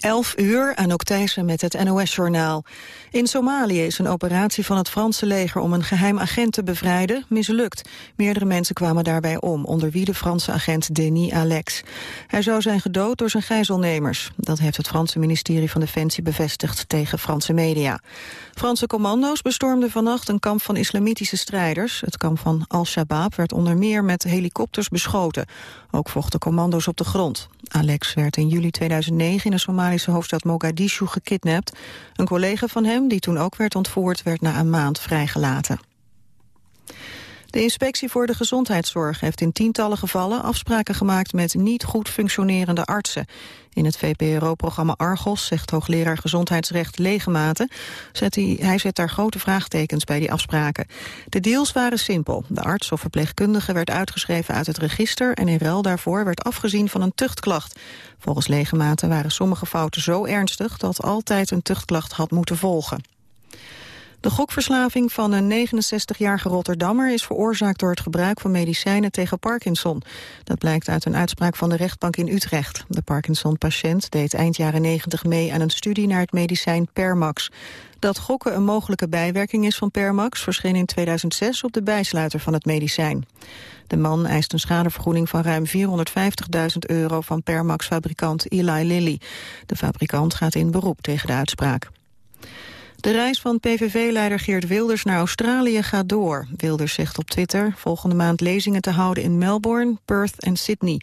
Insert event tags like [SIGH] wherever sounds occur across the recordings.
11 uur, Anouk Thijssen met het NOS-journaal. In Somalië is een operatie van het Franse leger om een geheim agent te bevrijden mislukt. Meerdere mensen kwamen daarbij om, onder wie de Franse agent Denis Alex. Hij zou zijn gedood door zijn gijzelnemers. Dat heeft het Franse ministerie van Defensie bevestigd tegen Franse media. Franse commando's bestormden vannacht een kamp van islamitische strijders. Het kamp van Al-Shabaab werd onder meer met helikopters beschoten. Ook vochten commando's op de grond. Alex werd in juli 2009 in de Somalische hoofdstad Mogadishu gekidnapt. Een collega van hem, die toen ook werd ontvoerd, werd na een maand vrijgelaten. De inspectie voor de gezondheidszorg heeft in tientallen gevallen afspraken gemaakt met niet goed functionerende artsen. In het VPRO-programma Argos zegt hoogleraar gezondheidsrecht Legematen, zet hij, hij zet daar grote vraagtekens bij die afspraken. De deals waren simpel. De arts of verpleegkundige werd uitgeschreven uit het register en in ruil daarvoor werd afgezien van een tuchtklacht. Volgens Legematen waren sommige fouten zo ernstig dat altijd een tuchtklacht had moeten volgen. De gokverslaving van een 69-jarige Rotterdammer is veroorzaakt door het gebruik van medicijnen tegen Parkinson. Dat blijkt uit een uitspraak van de rechtbank in Utrecht. De Parkinson-patiënt deed eind jaren 90 mee aan een studie naar het medicijn Permax. Dat gokken een mogelijke bijwerking is van Permax verscheen in 2006 op de bijsluiter van het medicijn. De man eist een schadevergoeding van ruim 450.000 euro van Permax-fabrikant Eli Lilly. De fabrikant gaat in beroep tegen de uitspraak. De reis van PVV-leider Geert Wilders naar Australië gaat door. Wilders zegt op Twitter volgende maand lezingen te houden in Melbourne, Perth en Sydney.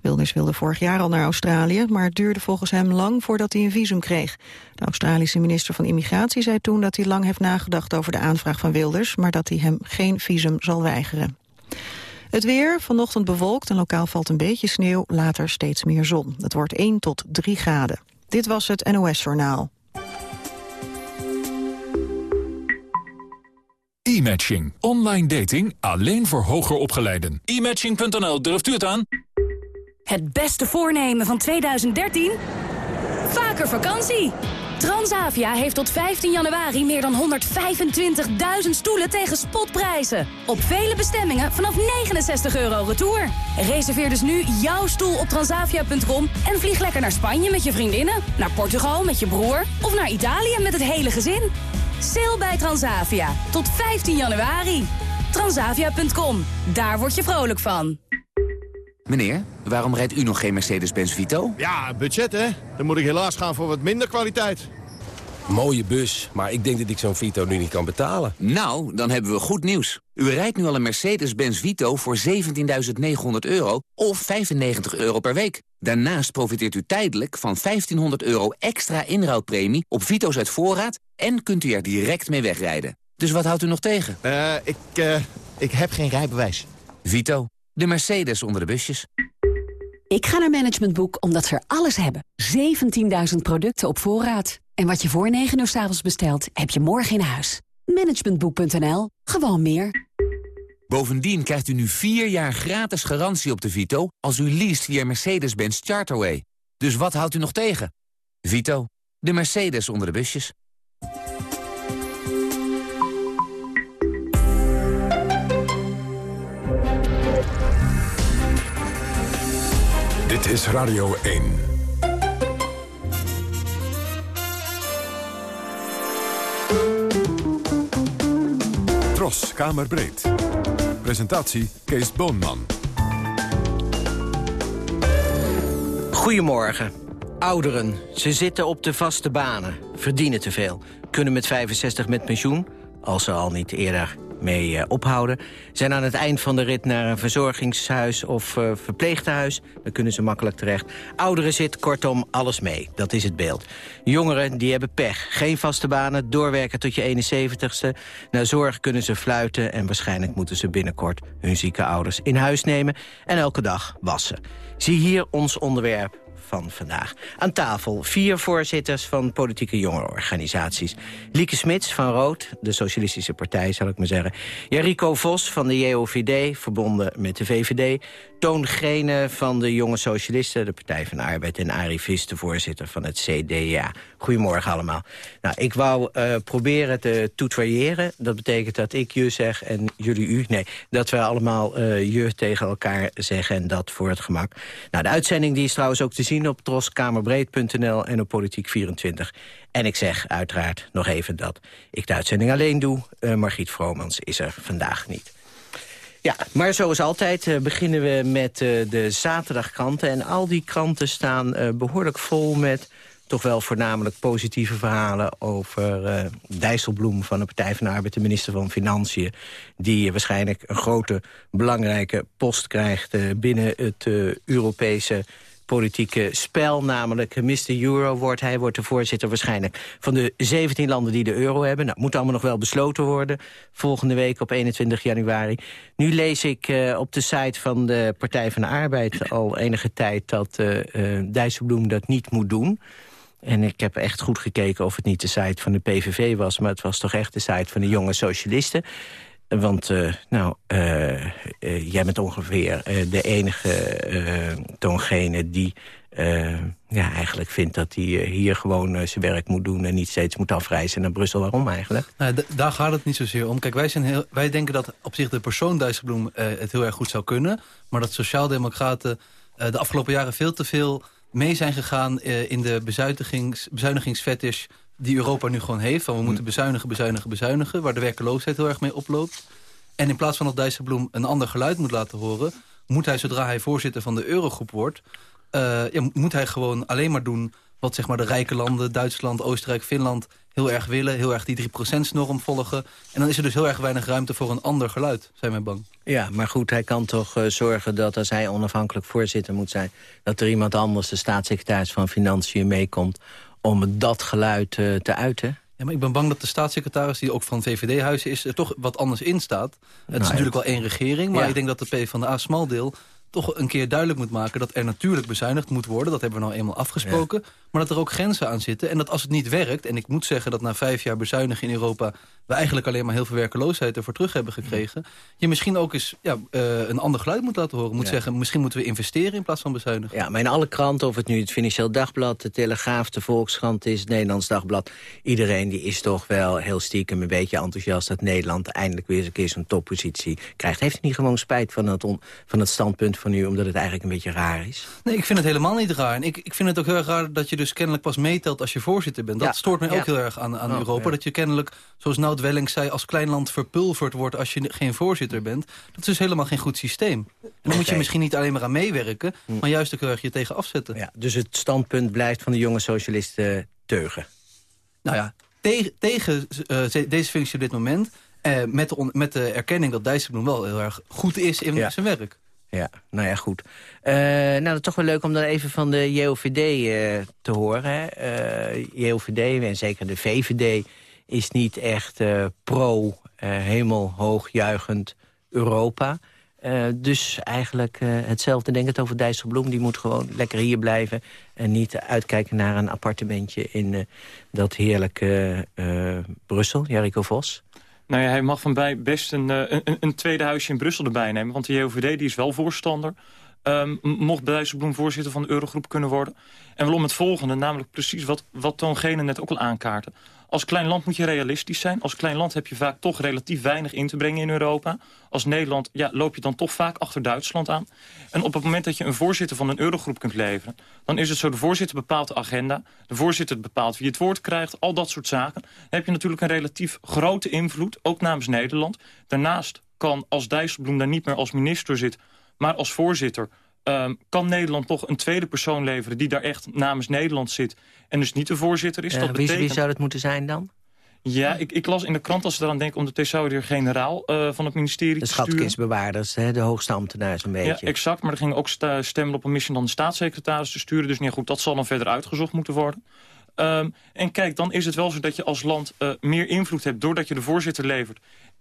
Wilders wilde vorig jaar al naar Australië, maar het duurde volgens hem lang voordat hij een visum kreeg. De Australische minister van Immigratie zei toen dat hij lang heeft nagedacht over de aanvraag van Wilders, maar dat hij hem geen visum zal weigeren. Het weer, vanochtend bewolkt en lokaal valt een beetje sneeuw, later steeds meer zon. Het wordt 1 tot 3 graden. Dit was het NOS Journaal. E-matching. Online dating alleen voor hoger opgeleiden. E-matching.nl, durft u het aan? Het beste voornemen van 2013? Vaker vakantie! Transavia heeft tot 15 januari meer dan 125.000 stoelen tegen spotprijzen. Op vele bestemmingen vanaf 69 euro retour. Reserveer dus nu jouw stoel op transavia.com en vlieg lekker naar Spanje met je vriendinnen, naar Portugal met je broer of naar Italië met het hele gezin. Sale bij Transavia. Tot 15 januari. Transavia.com. Daar word je vrolijk van. Meneer, waarom rijdt u nog geen Mercedes-Benz Vito? Ja, budget hè. Dan moet ik helaas gaan voor wat minder kwaliteit. Mooie bus, maar ik denk dat ik zo'n Vito nu niet kan betalen. Nou, dan hebben we goed nieuws. U rijdt nu al een Mercedes-Benz Vito voor 17.900 euro of 95 euro per week. Daarnaast profiteert u tijdelijk van 1500 euro extra inruilpremie op Vito's uit voorraad... en kunt u er direct mee wegrijden. Dus wat houdt u nog tegen? Eh, ik, uh, ik heb geen rijbewijs. Vito, de Mercedes onder de busjes. Ik ga naar Management Boek omdat ze er alles hebben. 17.000 producten op voorraad. En wat je voor 9 uur s avonds bestelt, heb je morgen in huis. Managementboek.nl. Gewoon meer. Bovendien krijgt u nu 4 jaar gratis garantie op de Vito... als u leest via Mercedes-Benz Charterway. Dus wat houdt u nog tegen? Vito, de Mercedes onder de busjes. Dit is Radio 1. Kamerbreed. Presentatie Kees Boonman. Goedemorgen. Ouderen, ze zitten op de vaste banen, verdienen te veel. Kunnen met 65 met pensioen, als ze al niet eerder mee uh, ophouden. Zijn aan het eind van de rit naar een verzorgingshuis of uh, verpleegtehuis. Dan kunnen ze makkelijk terecht. Ouderen zit kortom alles mee. Dat is het beeld. Jongeren die hebben pech. Geen vaste banen, doorwerken tot je 71ste. Naar zorg kunnen ze fluiten en waarschijnlijk moeten ze binnenkort hun zieke ouders in huis nemen. En elke dag wassen. Zie hier ons onderwerp van vandaag. Aan tafel vier voorzitters van politieke jongerenorganisaties. Lieke Smits van Rood, de Socialistische Partij zal ik maar zeggen. Jarico Vos van de JOVD, verbonden met de VVD. Toon Grene van de Jonge Socialisten, de Partij van de Arbeid... en Arie Vis, de voorzitter van het CDA. Goedemorgen allemaal. Nou, ik wou uh, proberen te tutoyeren. Dat betekent dat ik je zeg en jullie u. Nee, dat we allemaal uh, je tegen elkaar zeggen en dat voor het gemak. Nou, de uitzending die is trouwens ook te zien op troskamerbreed.nl en op Politiek24. En ik zeg uiteraard nog even dat ik de uitzending alleen doe. Uh, Margriet Vromans is er vandaag niet. Ja, maar zoals altijd beginnen we met uh, de zaterdagkranten. En al die kranten staan behoorlijk vol met toch wel voornamelijk positieve verhalen over uh, Dijsselbloem van de Partij van de Arbeid, de minister van Financiën, die waarschijnlijk een grote, belangrijke post krijgt uh, binnen het uh, Europese politieke spel, namelijk Mr. Euro wordt. Hij wordt de voorzitter waarschijnlijk van de 17 landen die de euro hebben. Nou, moet allemaal nog wel besloten worden volgende week op 21 januari. Nu lees ik op de site van de Partij van de Arbeid al enige tijd dat uh, Dijsselbloem dat niet moet doen. En ik heb echt goed gekeken of het niet de site van de PVV was... maar het was toch echt de site van de jonge socialisten. Want, uh, nou, uh, uh, jij bent ongeveer de enige toongene die ja, eigenlijk vindt dat hij hier gewoon zijn werk moet doen... en niet steeds moet afreizen naar Brussel. Waarom eigenlijk? Nou, daar gaat het niet zozeer om. Kijk, wij, zijn heel, wij denken dat op zich de persoon Dijsselbloem het heel erg goed zou kunnen... maar dat sociaaldemocraten de afgelopen jaren veel te veel mee zijn gegaan uh, in de bezuinigings, bezuinigingsfetish die Europa nu gewoon heeft. Van we moeten bezuinigen, bezuinigen, bezuinigen. Waar de werkeloosheid heel erg mee oploopt. En in plaats van dat Dijsselbloem een ander geluid moet laten horen... moet hij, zodra hij voorzitter van de eurogroep wordt... Uh, ja, moet hij gewoon alleen maar doen wat zeg maar, de rijke landen... Duitsland, Oostenrijk, Finland heel erg willen. Heel erg die 3%-norm volgen. En dan is er dus heel erg weinig ruimte voor een ander geluid, zijn wij bang. Ja, maar goed, hij kan toch uh, zorgen dat als hij onafhankelijk voorzitter moet zijn... dat er iemand anders, de staatssecretaris van Financiën, meekomt... om dat geluid uh, te uiten? Ja, maar ik ben bang dat de staatssecretaris, die ook van VVD-huizen is... er toch wat anders in staat. Het nou, is natuurlijk wel één regering, maar ja. ik denk dat de PvdA-smaldeel toch een keer duidelijk moet maken... dat er natuurlijk bezuinigd moet worden. Dat hebben we nou eenmaal afgesproken. Ja. Maar dat er ook grenzen aan zitten. En dat als het niet werkt... en ik moet zeggen dat na vijf jaar bezuinigen in Europa... we eigenlijk alleen maar heel veel werkeloosheid ervoor terug hebben gekregen... je misschien ook eens ja, uh, een ander geluid moet laten horen. Moet ja. zeggen, misschien moeten we investeren in plaats van bezuinigen. Ja, maar in alle kranten, of het nu het Financieel Dagblad... de Telegraaf, de Volkskrant is, het Nederlands Dagblad... iedereen die is toch wel heel stiekem een beetje enthousiast... dat Nederland eindelijk weer eens een keer zo'n toppositie krijgt. Heeft hij niet gewoon spijt van het, on, van het standpunt van u... omdat het eigenlijk een beetje raar is? Nee, ik vind het helemaal niet raar. En ik, ik vind het ook heel erg raar dat je dus kennelijk pas meetelt als je voorzitter bent. Dat ja. stoort mij ook ja. heel erg aan, aan oh, Europa. Ja. Dat je kennelijk, zoals Nout Welling zei, als klein land verpulverd wordt als je geen voorzitter bent. Dat is dus helemaal geen goed systeem. En dan moet je misschien niet alleen maar aan meewerken, hm. maar juist ook heel erg je tegen afzetten. Ja, dus het standpunt blijft van de jonge socialisten teugen. Nou ja, tegen, tegen uh, deze functie op dit moment... Uh, met, de met de erkenning dat Dijsselbloem wel heel erg goed is in zijn werk. Ja, nou ja, goed. Uh, nou, dat is toch wel leuk om dan even van de JOVD uh, te horen. Uh, JOVD en zeker de VVD is niet echt pro, helemaal hoogjuichend Europa. dus eigenlijk hetzelfde denk ik over Dijsselbloem. Die moet gewoon lekker hier blijven en niet uitkijken naar een appartementje in dat heerlijke Brussel, Jericho Vos. Nou ja, hij mag van bij best een, een, een, tweede huisje in Brussel erbij nemen. Want de JOVD die is wel voorstander. Um, mocht Dijsselbloem voorzitter van de Eurogroep kunnen worden. En wel om het volgende, namelijk precies wat, wat Toon Gene net ook al aankaarten. Als klein land moet je realistisch zijn. Als klein land heb je vaak toch relatief weinig in te brengen in Europa. Als Nederland ja, loop je dan toch vaak achter Duitsland aan. En op het moment dat je een voorzitter van een eurogroep kunt leveren... dan is het zo, de voorzitter bepaalt de agenda. De voorzitter bepaalt wie het woord krijgt. Al dat soort zaken. Dan heb je natuurlijk een relatief grote invloed, ook namens Nederland. Daarnaast kan, als Dijsselbloem daar niet meer als minister zit... maar als voorzitter Um, kan Nederland toch een tweede persoon leveren... die daar echt namens Nederland zit en dus niet de voorzitter is? Uh, dat wie, betekent... wie zou dat moeten zijn dan? Ja, ik, ik, las in de krant als ze eraan denken... om de thesaurier-generaal uh, van het ministerie de te sturen. De schatkistbewaarders, de hoogste ambtenaar zo'n beetje. Ja, exact. Maar er gingen ook stemmen op een missie dan de staatssecretaris te sturen. Dus niet goed, dat zal dan verder uitgezocht moeten worden. Um, en kijk, dan is het wel zo dat je als land uh, meer invloed hebt... doordat je de voorzitter levert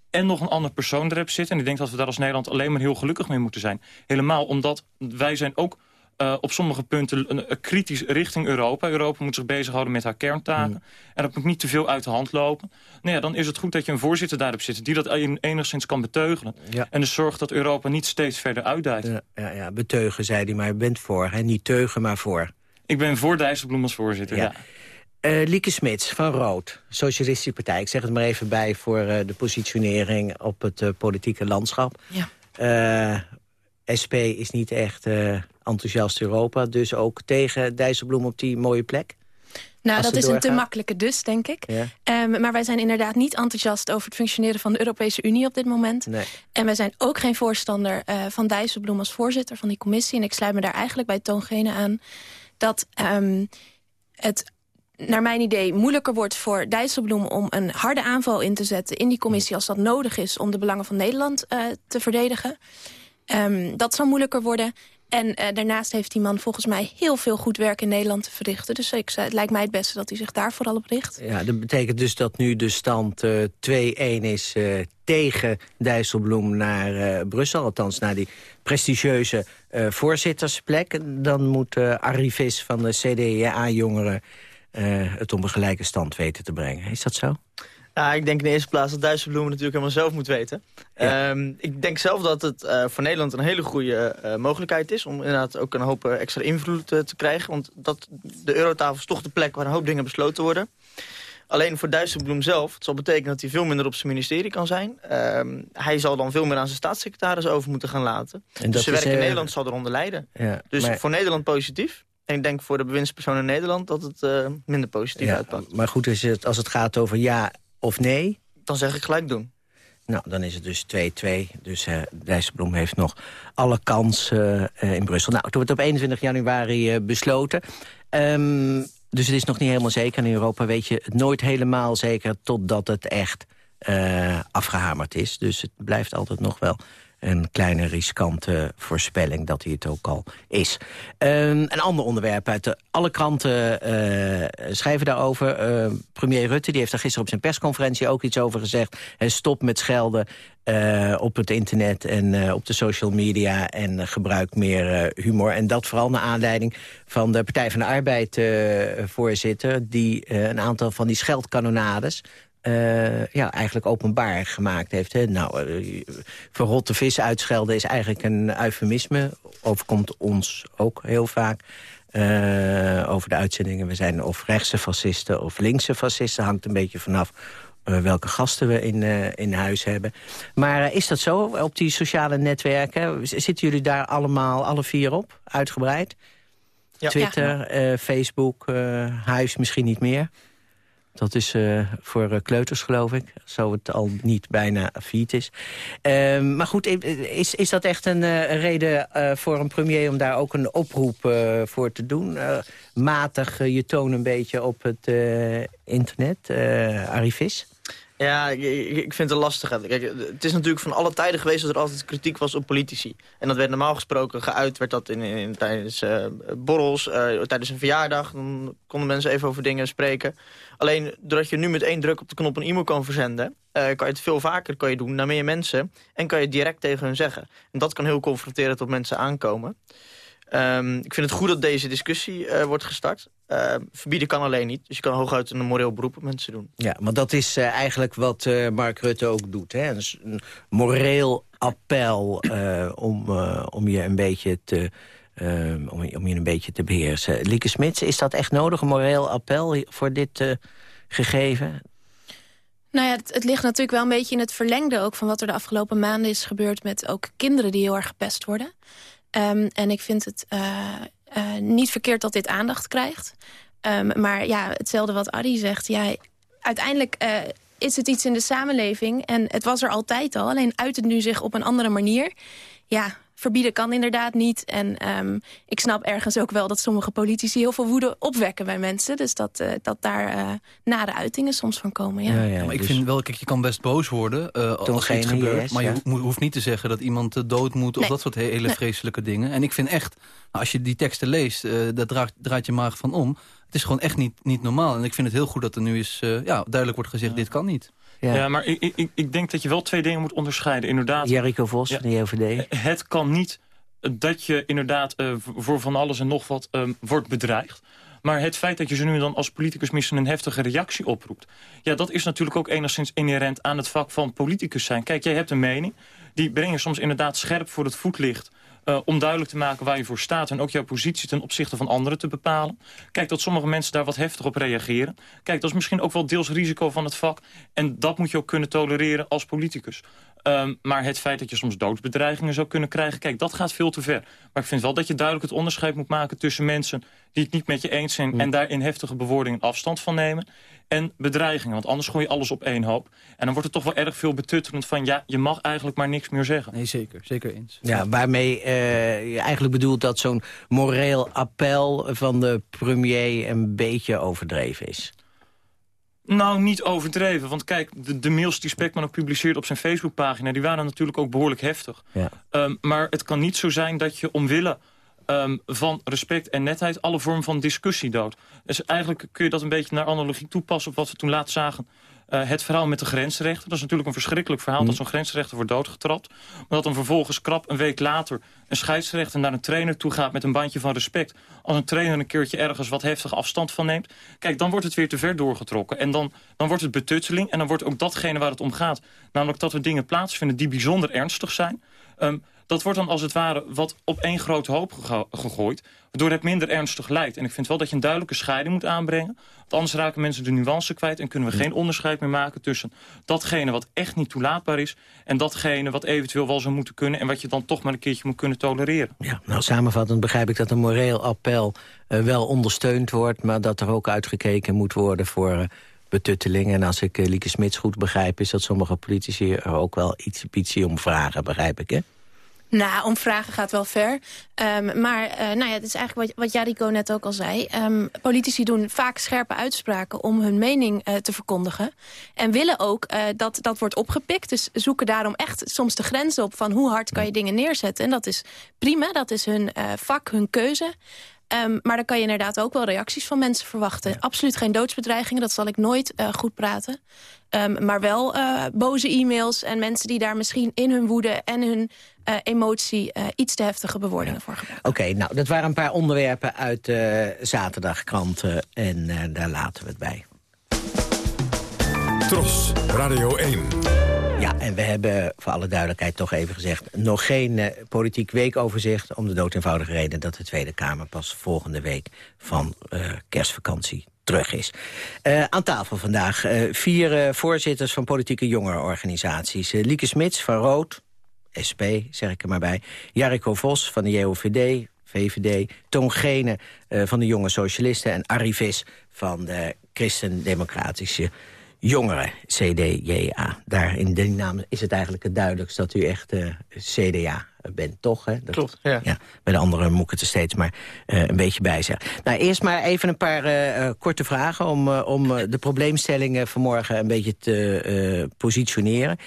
en nog een ander persoon er hebt zitten. En ik denk dat we daar als Nederland alleen maar heel gelukkig mee moeten zijn. Helemaal omdat wij zijn ook uh, op sommige punten uh, kritisch richting Europa. Europa moet zich bezighouden met haar kerntaken. Mm. En dat moet niet te veel uit de hand lopen. Nou ja, dan is het goed dat je een voorzitter daarop zit... die dat enigszins kan beteugelen. Ja. En dus zorgt dat Europa niet steeds verder uitdijt. Ja, ja, ja, beteugen, zei hij, maar je bent voor. Hè? Niet teugen, maar voor. Ik ben voor Dijsselbloem als voorzitter, ja. Uh, Lieke Smits van Rood, Socialistische Partij. Ik zeg het maar even bij voor uh, de positionering op het uh, politieke landschap. Ja. SP is niet echt enthousiast Europa... dus ook tegen Dijsselbloem op die mooie plek? Nou, dat is een te makkelijke dus, denk ik. Ehm, maar wij zijn inderdaad niet enthousiast over het functioneren van de Europese Unie op dit moment. Nee. En wij zijn ook geen voorstander van Dijsselbloem als voorzitter van die commissie. En ik sluit me daar eigenlijk bij Toongene aan dat um, het naar mijn idee moeilijker wordt voor Dijsselbloem... om een harde aanval in te zetten in die commissie... als dat nodig is om de belangen van Nederland uh, te verdedigen. Um, dat zal moeilijker worden. En uh, daarnaast heeft die man volgens mij heel veel goed werk in Nederland te verrichten. Dus ik, het lijkt mij het beste dat hij zich daar vooral op richt. Ja, dat betekent dus dat nu de stand uh, 2-1 is tegen Dijsselbloem naar Brussel. Althans naar die prestigieuze voorzittersplek. Dan moet Arrivis van de CDA-jongeren het op een gelijke stand weten te brengen. Is dat zo? Ja, ik denk in de eerste plaats dat Dijsselbloem natuurlijk helemaal zelf moet weten. Um, ik denk zelf dat het uh, voor Nederland een hele goede uh, mogelijkheid is... om inderdaad ook een hoop uh, extra invloed te krijgen. Want dat, de eurotafel is toch de plek waar een hoop dingen besloten worden. Alleen voor Dijsselbloem zelf, het zal betekenen dat hij veel minder op zijn ministerie kan zijn. Um, hij zal dan veel meer aan zijn staatssecretaris over moeten gaan laten. En dus zijn werk in Nederland zal eronder lijden. Ja, dus maar... voor Nederland positief. En ik denk voor de bewindspersoon in Nederland dat het minder positief ja, uitpakt. Maar goed, is het, als het gaat over ja of nee? Dan zeg ik gelijk doen. Nou, dan is het dus 2-2. Dus uh, Dijsselbloem heeft nog alle kansen uh, in Brussel. Nou, het wordt op 21 januari uh, besloten. Um, dus het is nog niet helemaal zeker. In Europa weet je het nooit helemaal zeker... totdat het echt afgehamerd is. Dus het blijft altijd nog wel een kleine riskante voorspelling dat hij het ook al is. Um, een ander onderwerp uit de, alle kranten uh, schrijven daarover. Uh, premier Rutte die heeft er gisteren op zijn persconferentie ook iets over gezegd. Hij stop met schelden uh, op het internet en op de social media en gebruik meer humor. En dat vooral naar aanleiding van de Partij van de Arbeid voorzitter... die een aantal van die scheldkanonades uh, ja, eigenlijk openbaar gemaakt heeft. Hè. Nou, uh, verrotte vis uitschelden is eigenlijk een eufemisme. Overkomt ons ook heel vaak. Uh, over de uitzendingen. We zijn of rechtse fascisten of linkse fascisten. Hangt een beetje vanaf welke gasten we in, in huis hebben. Maar is dat zo op die sociale netwerken? Zitten jullie daar allemaal, alle vier op, uitgebreid? Ja. Twitter, ja. Facebook, huis misschien niet meer? Dat is uh, voor uh, kleuters, geloof ik. Zo het al niet bijna failliet is. Uh, maar goed, is, is dat echt een uh, reden voor een premier... om daar ook een oproep voor te doen? matig je toon een beetje op het internet, Arifis? Ja, ik, vind het lastig. Kijk, het is natuurlijk van alle tijden geweest dat er altijd kritiek was op politici. En dat werd normaal gesproken geuit, werd dat in, in tijdens borrels, tijdens een verjaardag. Dan konden mensen even over dingen spreken. Alleen, doordat je nu met één druk op de knop een e-mail kan verzenden... Uh, kan je het veel vaker kan je doen naar meer mensen. En kan je het direct tegen hun zeggen. En dat kan heel confronterend tot mensen aankomen. Um, ik vind het goed dat deze discussie uh, wordt gestart. Uh, verbieden kan alleen niet. Dus je kan hooguit een moreel beroep op mensen doen. Ja, maar dat is uh, eigenlijk wat Mark Rutte ook doet. Hè? Een moreel appel om, om je een beetje te... om, om je een beetje te beheersen. Lieke Smits, is dat echt nodig, een moreel appel voor dit gegeven? Nou ja, het, ligt natuurlijk wel een beetje in het verlengde ook... van wat er de afgelopen maanden is gebeurd met ook kinderen die heel erg gepest worden. Um, en ik vind het uh, uh, niet verkeerd dat dit aandacht krijgt. Um, maar ja, hetzelfde wat Adi zegt. Ja, uiteindelijk is het iets in de samenleving. En het was er altijd al. Alleen uit het nu zich op een andere manier. Ja, verbieden kan inderdaad niet. En um, ik snap ergens ook wel dat sommige politici heel veel woede opwekken bij mensen. Dus dat, uh, dat daar uh, nare uitingen soms van komen. Ja. ja, ja maar ik dus... vind wel, kijk, je kan best boos worden uh, als iets gebeurt. Is, maar je hoeft niet te zeggen dat iemand dood moet of nee. dat soort hele nee. vreselijke dingen. En ik vind echt, nou, als je die teksten leest, daar draait, draait je maag van om. Het is gewoon echt niet, niet normaal. En ik vind het heel goed dat er nu is, ja, duidelijk wordt gezegd, dit kan niet. Ja, ja maar ik, ik, ik denk dat je wel twee dingen moet onderscheiden. Inderdaad, Jericho Vos van de JOVD. Het kan niet dat je inderdaad uh, voor van alles en nog wat um, wordt bedreigd. Maar het feit dat je ze nu dan als politicus misschien een heftige reactie oproept... ja, dat is natuurlijk ook enigszins inherent aan het vak van politicus zijn. Kijk, jij hebt een mening. Die breng je soms inderdaad scherp voor het voetlicht... Uh, om duidelijk te maken waar je voor staat... en ook jouw positie ten opzichte van anderen te bepalen. Kijk, dat sommige mensen daar wat heftig op reageren. Kijk, dat is misschien ook wel deels risico van het vak. En dat moet je ook kunnen tolereren als politicus. Ehm, maar het feit dat je soms doodsbedreigingen zou kunnen krijgen... kijk, dat gaat veel te ver. Maar ik vind wel dat je duidelijk het onderscheid moet maken... tussen mensen die het niet met je eens zijn... en daar in heftige bewoordingen afstand van nemen... en bedreigingen, want anders gooi je alles op één hoop. En dan wordt het toch wel erg veel betuttelend van... ja, je mag eigenlijk maar niks meer zeggen. Nee, zeker. Zeker eens. Ja, waarmee uh, je eigenlijk bedoelt dat zo'n moreel appel van de premier... een beetje overdreven is. Nou, niet overdreven. Want kijk, de, de mails die Spekman ook publiceerde op zijn Facebookpagina... die waren natuurlijk ook behoorlijk heftig. Ja. Um, maar het kan niet zo zijn dat je omwille um, van respect en netheid... alle vormen van discussie doodt. Dus eigenlijk kun je dat een beetje naar analogie toepassen... op wat we toen laat zagen uh, het verhaal met de grensrechter. Dat is natuurlijk een verschrikkelijk verhaal... dat mm. zo'n grensrechter wordt doodgetrapt. Maar dat dan vervolgens krap een week later... een scheidsrechter naar een trainer toe gaat met een bandje van respect. Als een trainer een keertje ergens wat heftig afstand van neemt... kijk, dan wordt het weer te ver doorgetrokken. En dan, dan wordt het betutteling en dan wordt ook datgene waar het om gaat... namelijk dat er dingen plaatsvinden die bijzonder ernstig zijn... Um, dat wordt dan als het ware wat op één grote hoop gegooid... waardoor het minder ernstig lijkt. En ik vind wel dat je een duidelijke scheiding moet aanbrengen. Want anders raken mensen de nuance kwijt... en kunnen we geen onderscheid meer maken tussen datgene wat echt niet toelaatbaar is... en datgene wat eventueel wel zou moeten kunnen... en wat je dan toch maar een keertje moet kunnen tolereren. Ja, nou samenvattend begrijp ik dat een moreel appel uh, wel ondersteund wordt... maar dat er ook uitgekeken moet worden voor... Uh, betutteling. En als ik uh, Lieke Smits goed begrijp... is dat sommige politici er ook wel iets, iets om vragen, begrijp ik, hè? Nou, om vragen gaat wel ver. Um, maar uh, nou ja, het is eigenlijk wat, wat Jariko net ook al zei. Um, politici doen vaak scherpe uitspraken om hun mening uh, te verkondigen. En willen ook uh, dat dat wordt opgepikt. Dus zoeken daarom echt soms de grens op van hoe hard kan je dingen neerzetten. En dat is prima, dat is hun vak, hun keuze. Um, maar dan kan je inderdaad ook wel reacties van mensen verwachten. Absoluut geen doodsbedreigingen, dat zal ik nooit uh, goed praten. Um, maar wel uh, boze e-mails en mensen die daar misschien in hun woede en hun uh, emotie iets te heftige bewoordingen voor gebruiken. Oké, nou, dat waren een paar onderwerpen uit de zaterdagkranten en daar laten we het bij. Tros, Radio 1. En we hebben voor alle duidelijkheid toch even gezegd... nog geen uh, politiek weekoverzicht om de dood eenvoudige reden... dat de Tweede Kamer pas volgende week van uh, kerstvakantie terug is. Uh, aan tafel vandaag vier voorzitters van politieke jongerenorganisaties. Lieke Smits van Rood, SP, zeg ik er maar bij. Jariko Vos van de JOVD, VVD. Toon Gene van de Jonge Socialisten. En Arie Vis van de Christen-Democratische jongeren, CDJA. Daar in die naam is het eigenlijk het duidelijkst dat u echt uh, CDA bent, toch? Hè? Dat, Klopt, ja. ja. Bij de anderen moet ik het er steeds maar uh, een beetje bij zeggen. Nou, eerst maar even een paar uh, korte vragen... om, om de probleemstellingen vanmorgen een beetje te positioneren.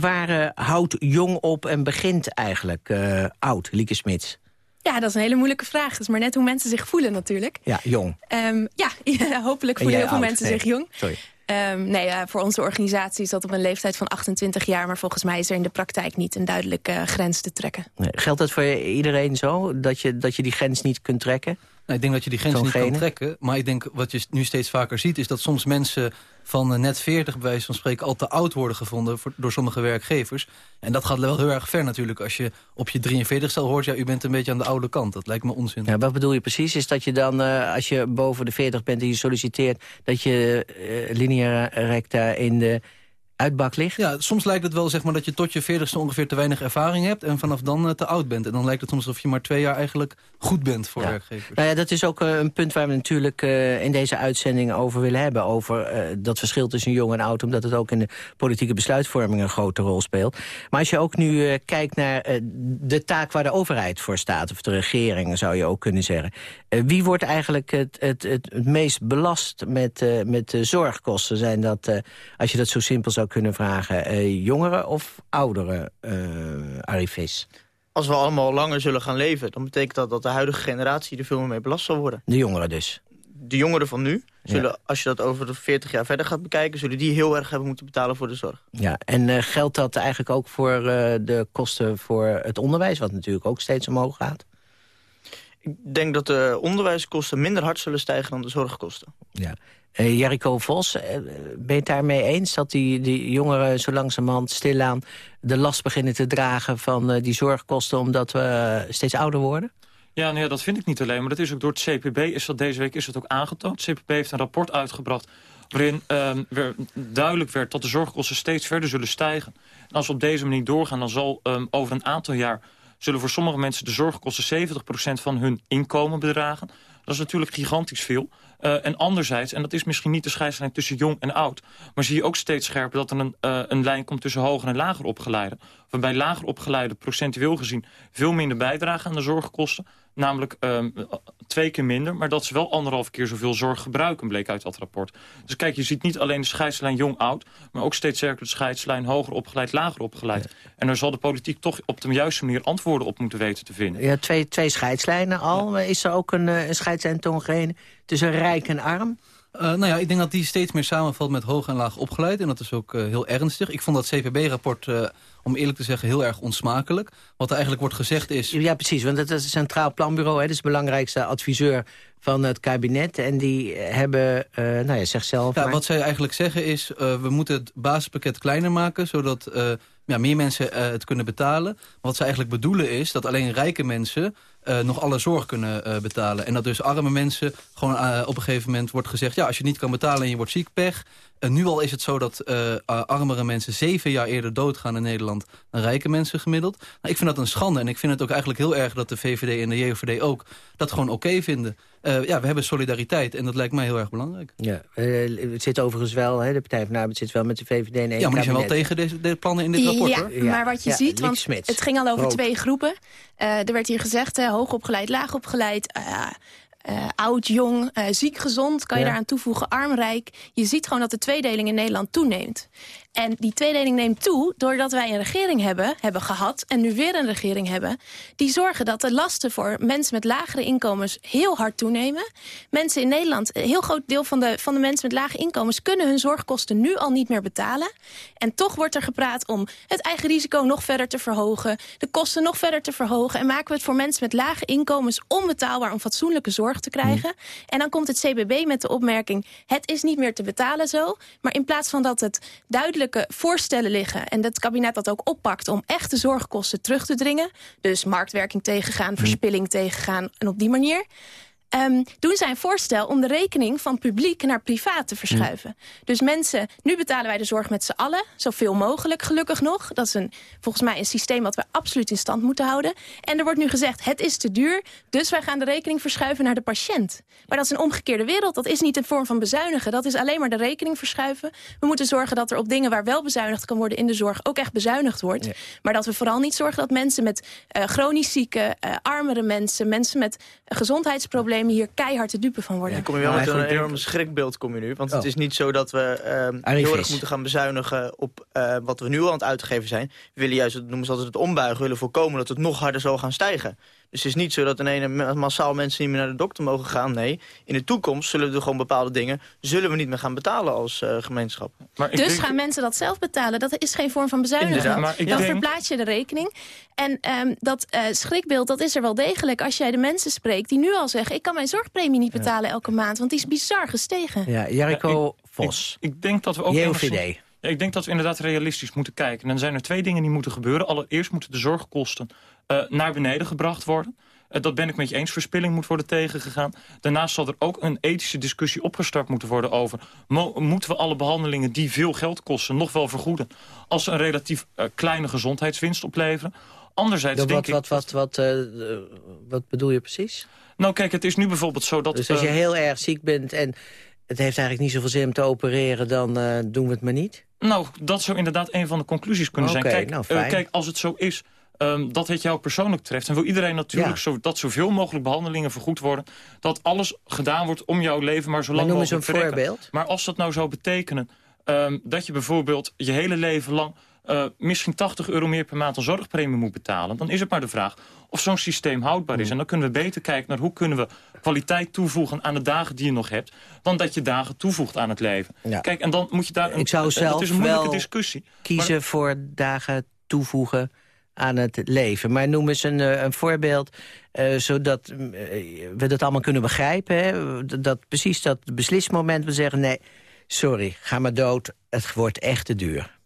waar houdt jong op en begint eigenlijk oud, Lieke Smits? Ja, dat is een hele moeilijke vraag. Het is maar net hoe mensen zich voelen natuurlijk. Ja, jong. Um, ja, [LAUGHS] hopelijk voelen heel veel mensen zich jong. Sorry. Um, nee, voor onze organisatie is dat op een leeftijd van 28 jaar... maar volgens mij is er in de praktijk niet een duidelijke uh, grens te trekken. Geldt dat voor iedereen zo, dat je, dat je die grens niet kunt trekken? Nou, ik denk dat je die grens niet kan trekken. Maar ik denk wat je nu steeds vaker ziet... is dat soms mensen van eh, net 40 bij wijze van spreken... al te oud worden gevonden voor, door sommige werkgevers. En dat gaat wel heel erg ver natuurlijk. Als je op je 43 stel hoort... ja, u bent een beetje aan de oude kant. Dat lijkt me onzin. Ja, wat bedoel je precies? Is dat je dan, uh, als je boven de 40 bent en je solliciteert... dat je uh, linea recta in de uitbak ligt? Ja, soms lijkt het wel zeg maar, dat je tot je veertigste ongeveer te weinig ervaring hebt... en vanaf dan uh, te oud bent. En dan lijkt het soms alsof je maar twee jaar eigenlijk goed bent voor ja. werkgevers. Nou ja, dat is ook uh, een punt waar we natuurlijk uh, in deze uitzending over willen hebben. Over dat verschil tussen jong en oud. Omdat het ook in de politieke besluitvorming een grote rol speelt. Maar als je ook nu kijkt naar de taak waar de overheid voor staat... of de regering zou je ook kunnen zeggen. wie wordt eigenlijk het, het, het, het meest belast met, met zorgkosten? Zijn dat, als je dat zo simpel zou kunnen vragen. Uh, jongeren of ouderen, uh, Arifis? Als we allemaal langer zullen gaan leven... dan betekent dat dat de huidige generatie er veel meer mee belast zal worden. De jongeren dus? De jongeren van nu, zullen, als je dat over de 40 jaar verder gaat bekijken... zullen die heel erg hebben moeten betalen voor de zorg. Ja, en uh, geldt dat eigenlijk ook voor de kosten voor het onderwijs... wat natuurlijk ook steeds omhoog gaat? Ik denk dat de onderwijskosten minder hard zullen stijgen dan de zorgkosten. Ja. Uh, Jericho Vos, uh, ben je het daarmee eens dat die, die jongeren zo langzamerhand stilaan de last beginnen te dragen van uh, die zorgkosten omdat we steeds ouder worden? Ja, nou ja, dat vind ik niet alleen, maar dat is ook door het CPB, is dat deze week is het ook aangetoond. Het CPB heeft een rapport uitgebracht waarin um, duidelijk werd dat de zorgkosten steeds verder zullen stijgen. En als we op deze manier doorgaan, dan zal um, over een aantal jaar... zullen voor sommige mensen de zorgkosten 70% van hun inkomen bedragen. Dat is natuurlijk gigantisch veel. Uh, en anderzijds, en dat is misschien niet de scheidslijn tussen jong en oud... maar zie je ook steeds scherper dat er een, uh, een lijn komt tussen hoger en lager opgeleiden. Waarbij lager opgeleiden procentueel gezien veel minder bijdragen aan de zorgkosten. Namelijk um, twee keer minder, maar dat ze wel anderhalf keer zoveel zorg gebruiken, bleek uit dat rapport. Dus kijk, je ziet niet alleen de scheidslijn jong-oud, maar ook steeds sterker de scheidslijn hoger opgeleid, lager opgeleid. Ja. En daar zal de politiek toch op de juiste manier antwoorden op moeten weten te vinden. Ja, twee, twee scheidslijnen al. Ja. Is er ook een, een scheidslijn tussen rijk en arm? Uh, nou ja, ik denk dat die steeds meer samenvalt met hoog en laag opgeleid. En dat is ook uh, heel ernstig. Ik vond dat CPB-rapport, uh, om eerlijk te zeggen, heel erg onsmakelijk. Wat er eigenlijk wordt gezegd is... Ja, precies, want dat is het Centraal Planbureau. Hè, dat is de belangrijkste adviseur van het kabinet. En die hebben, nou ja, zeg zelf... Ja, maar... wat zij eigenlijk zeggen is, we moeten het basispakket kleiner maken... zodat ja, meer mensen het kunnen betalen. Wat ze eigenlijk bedoelen is dat alleen rijke mensen... Uh, nog alle zorg kunnen uh, betalen. En dat dus arme mensen gewoon uh, op een gegeven moment wordt gezegd... ja, als je niet kan betalen en je wordt ziek, pech. En nu al is het zo dat armere mensen zeven jaar eerder doodgaan in Nederland... dan rijke mensen gemiddeld. Nou, ik vind dat een schande en ik vind het ook eigenlijk heel erg... dat de VVD en de JOVD ook dat gewoon oké vinden. Ja, we hebben solidariteit en dat lijkt mij heel erg belangrijk. Ja, het zit overigens wel, hè, de Partij van de Arbeid zit wel met de VVD en Ja, maar die zijn wel tegen deze de plannen in dit rapport, ja, hoor. Ja, maar wat je ja, ziet, want het ging al over Rood. twee groepen. er werd hier gezegd, hoog opgeleid, laag opgeleid... Uh, uh, oud, jong, uh, ziek, gezond, kan je Ja. daaraan toevoegen, arm, rijk. Je ziet gewoon dat de tweedeling in Nederland toeneemt. En die tweedeling neemt toe doordat wij een regering hebben, hebben gehad... en nu weer een regering hebben... die zorgen dat de lasten voor mensen met lagere inkomens heel hard toenemen. Mensen in Nederland, een heel groot deel van de, van de mensen met lage inkomens... kunnen hun zorgkosten nu al niet meer betalen. En toch wordt er gepraat om het eigen risico nog verder te verhogen... de kosten nog verder te verhogen... en maken we het voor mensen met lage inkomens onbetaalbaar... om fatsoenlijke zorg te krijgen. En dan komt het CBB met de opmerking... het is niet meer te betalen zo. Maar in plaats van dat het duidelijke voorstellen liggen... en dat het kabinet dat ook oppakt om echte zorgkosten terug te dringen... dus marktwerking tegengaan, verspilling tegengaan en op die manier... Um, doen zij een voorstel om de rekening van publiek naar privaat te verschuiven. Dus mensen, nu betalen wij de zorg met z'n allen, zoveel mogelijk, gelukkig nog. Dat is een, volgens mij een systeem wat we absoluut in stand moeten houden. En er wordt nu gezegd, het is te duur, dus wij gaan de rekening verschuiven naar de patiënt. Maar dat is een omgekeerde wereld, dat is niet een vorm van bezuinigen. Dat is alleen maar de rekening verschuiven. We moeten zorgen dat er op dingen waar wel bezuinigd kan worden in de zorg ook echt bezuinigd wordt. Maar dat we vooral niet zorgen dat mensen met uh, chronisch zieke, uh, armere mensen, mensen met uh, hier keihard te dupe van worden. Dan kom je wel Nou, met een enorm schrikbeeld, kom je nu. Want Oh. het is niet zo dat we ehm Arie heel erg moeten gaan bezuinigen op eh, wat we nu al aan het uitgeven zijn. We willen juist, dat noemen ze altijd het ombuigen, we willen voorkomen dat het nog harder zal gaan stijgen. Dus het is niet zo dat in ene ma- massaal mensen niet meer naar de dokter mogen gaan. Nee, in de toekomst zullen we gewoon bepaalde dingen... zullen we niet meer gaan betalen als eh, gemeenschap. Maar ik Dus denk- gaan mensen dat zelf betalen. Dat is geen vorm van bezuinigen. Inderdaad. Maar ik Dan denk- verplaats je de rekening. En ehm, dat eh, schrikbeeld, dat is er wel degelijk. Als jij de mensen spreekt die nu al zeggen... ik kan mijn zorgpremie niet betalen elke maand. Want die is bizar gestegen. Ja, Jericho Vos, Ik, ik denk dat we ook... JOVD. Ja, ik denk dat we inderdaad realistisch moeten kijken. En dan zijn er twee dingen die moeten gebeuren. Allereerst moeten de zorgkosten naar beneden gebracht worden. Eh, dat ben ik met je eens. Verspilling moet worden tegengegaan. Daarnaast zal er ook een ethische discussie opgestart moeten worden over... mo- moeten we alle behandelingen die veel geld kosten nog wel vergoeden... als ze een relatief eh, kleine gezondheidswinst opleveren. Anderzijds Wat, denk wat, ik... wat, wat, wat, eh, eh, wat bedoel je precies? Nou kijk, het is nu bijvoorbeeld zo dat... Dus als je eh, heel erg ziek bent en het heeft eigenlijk niet zoveel zin om te opereren... dan eh, doen we het maar niet? Nou, dat zou inderdaad een van de conclusies kunnen zijn. Kijk, nou, eh, kijk, als het zo is ehm, dat het jou persoonlijk treft... en wil iedereen natuurlijk Ja. zo, dat zoveel mogelijk behandelingen vergoed worden... dat alles gedaan wordt om jouw leven maar zo lang mogelijk een te rekken. voorbeeld. Maar als dat nou zou betekenen ehm, dat je bijvoorbeeld je hele leven lang... eh, misschien 80 euro meer per maand een zorgpremie moet betalen... dan is het maar de vraag of zo'n systeem houdbaar is. En dan kunnen we beter kijken naar hoe kunnen we kwaliteit toevoegen... aan de dagen die je nog hebt... dan dat je dagen toevoegt aan het leven. Ja. Kijk, en dan moet je daar... Een, Ik zou het zelf is een moeilijke wel discussie. Kiezen voor dagen toevoegen aan het leven. Maar noem eens een, eh, een voorbeeld, eh, zodat mm, eh, we dat allemaal kunnen begrijpen. Hè? Dat- Dat precies dat beslismoment we zeggen... nee, sorry, ga maar dood, het wordt echt te duur.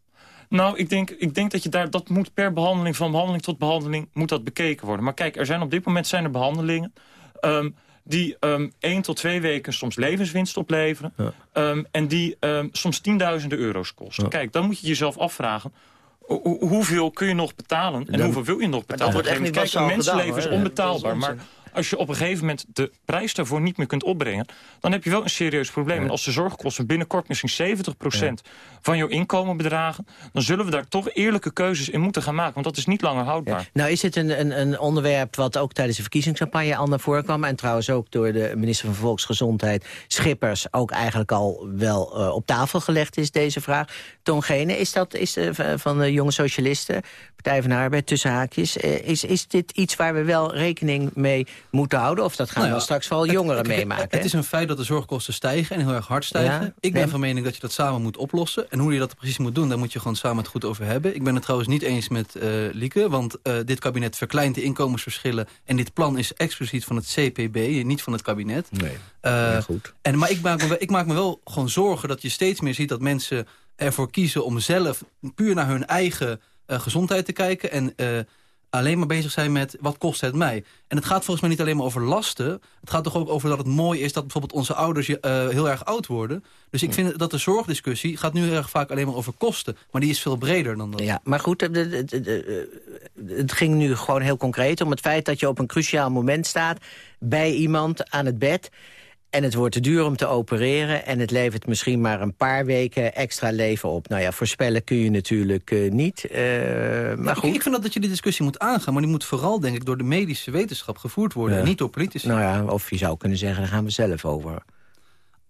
Nou, ik denk, ik denk dat je daar, dat moet per behandeling, van behandeling tot behandeling, moet dat bekeken worden. Maar kijk, er zijn op dit moment zijn er behandelingen. ehm, die um, één tot twee weken soms levenswinst opleveren... Um, en die um, soms tienduizenden euro's kosten. Kijk, dan moet je jezelf afvragen... hoeveel kun je nog betalen en hoeveel wil je nog betalen? Dat wordt echt niet Kijk, mensenleven is onbetaalbaar, maar als je op een gegeven moment de prijs daarvoor niet meer kunt opbrengen... dan heb je wel een serieus probleem. En als de zorgkosten binnenkort misschien 70% van jouw inkomen bedragen... dan zullen we daar toch eerlijke keuzes in moeten gaan maken. Want dat is niet langer houdbaar. Nou is het een, een, een, onderwerp wat ook tijdens de verkiezingscampagne al naar voren kwam... en trouwens ook door de minister van Volksgezondheid Schippers... ook eigenlijk al wel uh, op tafel gelegd is, deze vraag. Tongene, is dat is, uh, van de jonge socialisten, Partij van de Arbeid, tussen haakjes... Uh, is, is dit iets waar we wel rekening mee moeten houden? Of dat gaan nou ja, we straks wel jongeren het, meemaken? Het, het is een feit dat de zorgkosten stijgen en heel erg hard stijgen. Ja, ik ben van mening dat je dat samen moet oplossen. En hoe je dat precies moet doen, daar moet je gewoon samen het goed over hebben. Ik ben het trouwens niet eens met uh, Lieke, want uh, dit kabinet verkleint de inkomensverschillen. En dit plan is expliciet van het CPB, niet van het kabinet. Nee, uh, goed. En, maar ik maak, me, ik maak me wel gewoon zorgen dat je steeds meer ziet dat mensen ervoor kiezen om zelf puur naar hun eigen gezondheid te kijken. En alleen maar bezig zijn met wat kost het mij. En het gaat volgens mij niet alleen maar over lasten. Het gaat toch ook over dat het mooi is dat bijvoorbeeld onze ouders uh, heel erg oud worden. Dus ik vind dat de zorgdiscussie gaat nu heel erg vaak alleen maar over kosten. Maar die is veel breder dan dat. Ja, maar goed, het, het ging nu gewoon heel concreet om het feit dat je op een cruciaal moment staat... bij iemand aan het bed... En het wordt te duur om te opereren en het levert misschien maar een paar weken extra leven op. Nou ja, voorspellen kun je natuurlijk uh, niet. Uh, maar goed. Ik vind dat, dat je die discussie moet aangaan, maar die moet vooral denk ik door de medische wetenschap gevoerd worden. Ja. En niet door politici. Nou ja, of je zou kunnen zeggen, daar gaan we zelf over.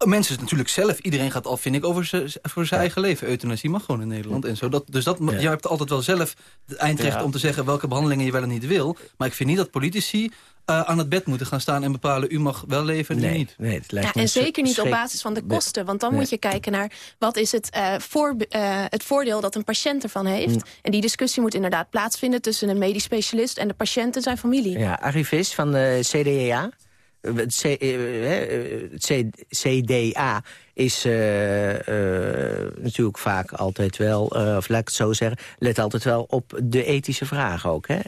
Mensen is natuurlijk zelf, iedereen gaat al, vind ik, over voor zijn ja. eigen leven. Euthanasie mag gewoon in Nederland en zo. Dat, dus dat, ja. je hebt altijd wel zelf het eindrecht ja. om te zeggen welke behandelingen je wel en niet wil. Maar ik vind niet dat politici uh, aan het bed moeten gaan staan en bepalen... u mag wel leven en nee, niet. Nee, het lijkt ja, en zeker niet op basis van de kosten. Want dan nee. moet je kijken naar wat is het, uh, voor, uh, het voordeel dat een patiënt ervan heeft. Mm. En die discussie moet inderdaad plaatsvinden... tussen een medisch specialist en de patiënt en zijn familie. Ja, Arrivis van de CDA. Het, C, het CDA is natuurlijk vaak altijd wel, of laat ik het zo zeggen... let altijd wel op de ethische vragen ook, hè?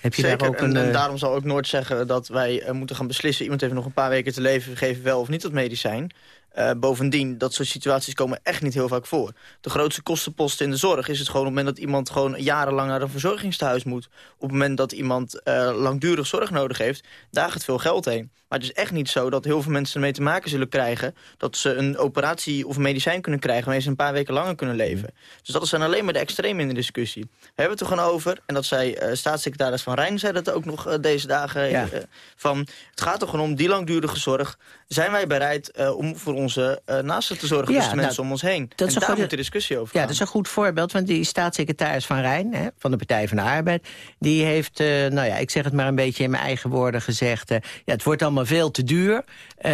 Heb je Zeker, daar ook en, een, en, daarom zal ik nooit zeggen dat wij moeten gaan beslissen... iemand heeft nog een paar weken te leven, geven wel of niet dat medicijn. Uh, bovendien, dat soort situaties komen echt niet heel vaak voor. De grootste kostenpost in de zorg is het gewoon op het moment dat iemand gewoon jarenlang naar een verzorgingstehuis moet. Op het moment dat iemand uh, langdurig zorg nodig heeft, daar gaat veel geld heen. Maar het is echt niet zo dat heel veel mensen ermee te maken zullen krijgen... dat ze een operatie of een medicijn kunnen krijgen... waarmee ze een paar weken langer kunnen leven. Dus dat zijn alleen maar de extremen in de discussie. We hebben het er gewoon over, en dat zei uh, staatssecretaris Van Rijn... zei dat ook nog uh, deze dagen, ja. uh, van... het gaat er gewoon om die langdurige zorg. Zijn wij bereid om voor onze naasten te zorgen, ja, dus de nou, mensen om ons heen? Dat en daar moet de discussie over Ja, gaan. dat is een goed voorbeeld, want die staatssecretaris Van Rijn... Hè, van de Partij van de Arbeid, die heeft, nou ja, ik zeg het maar een beetje in mijn eigen woorden gezegd... ja, het wordt allemaal veel te duur. Uh,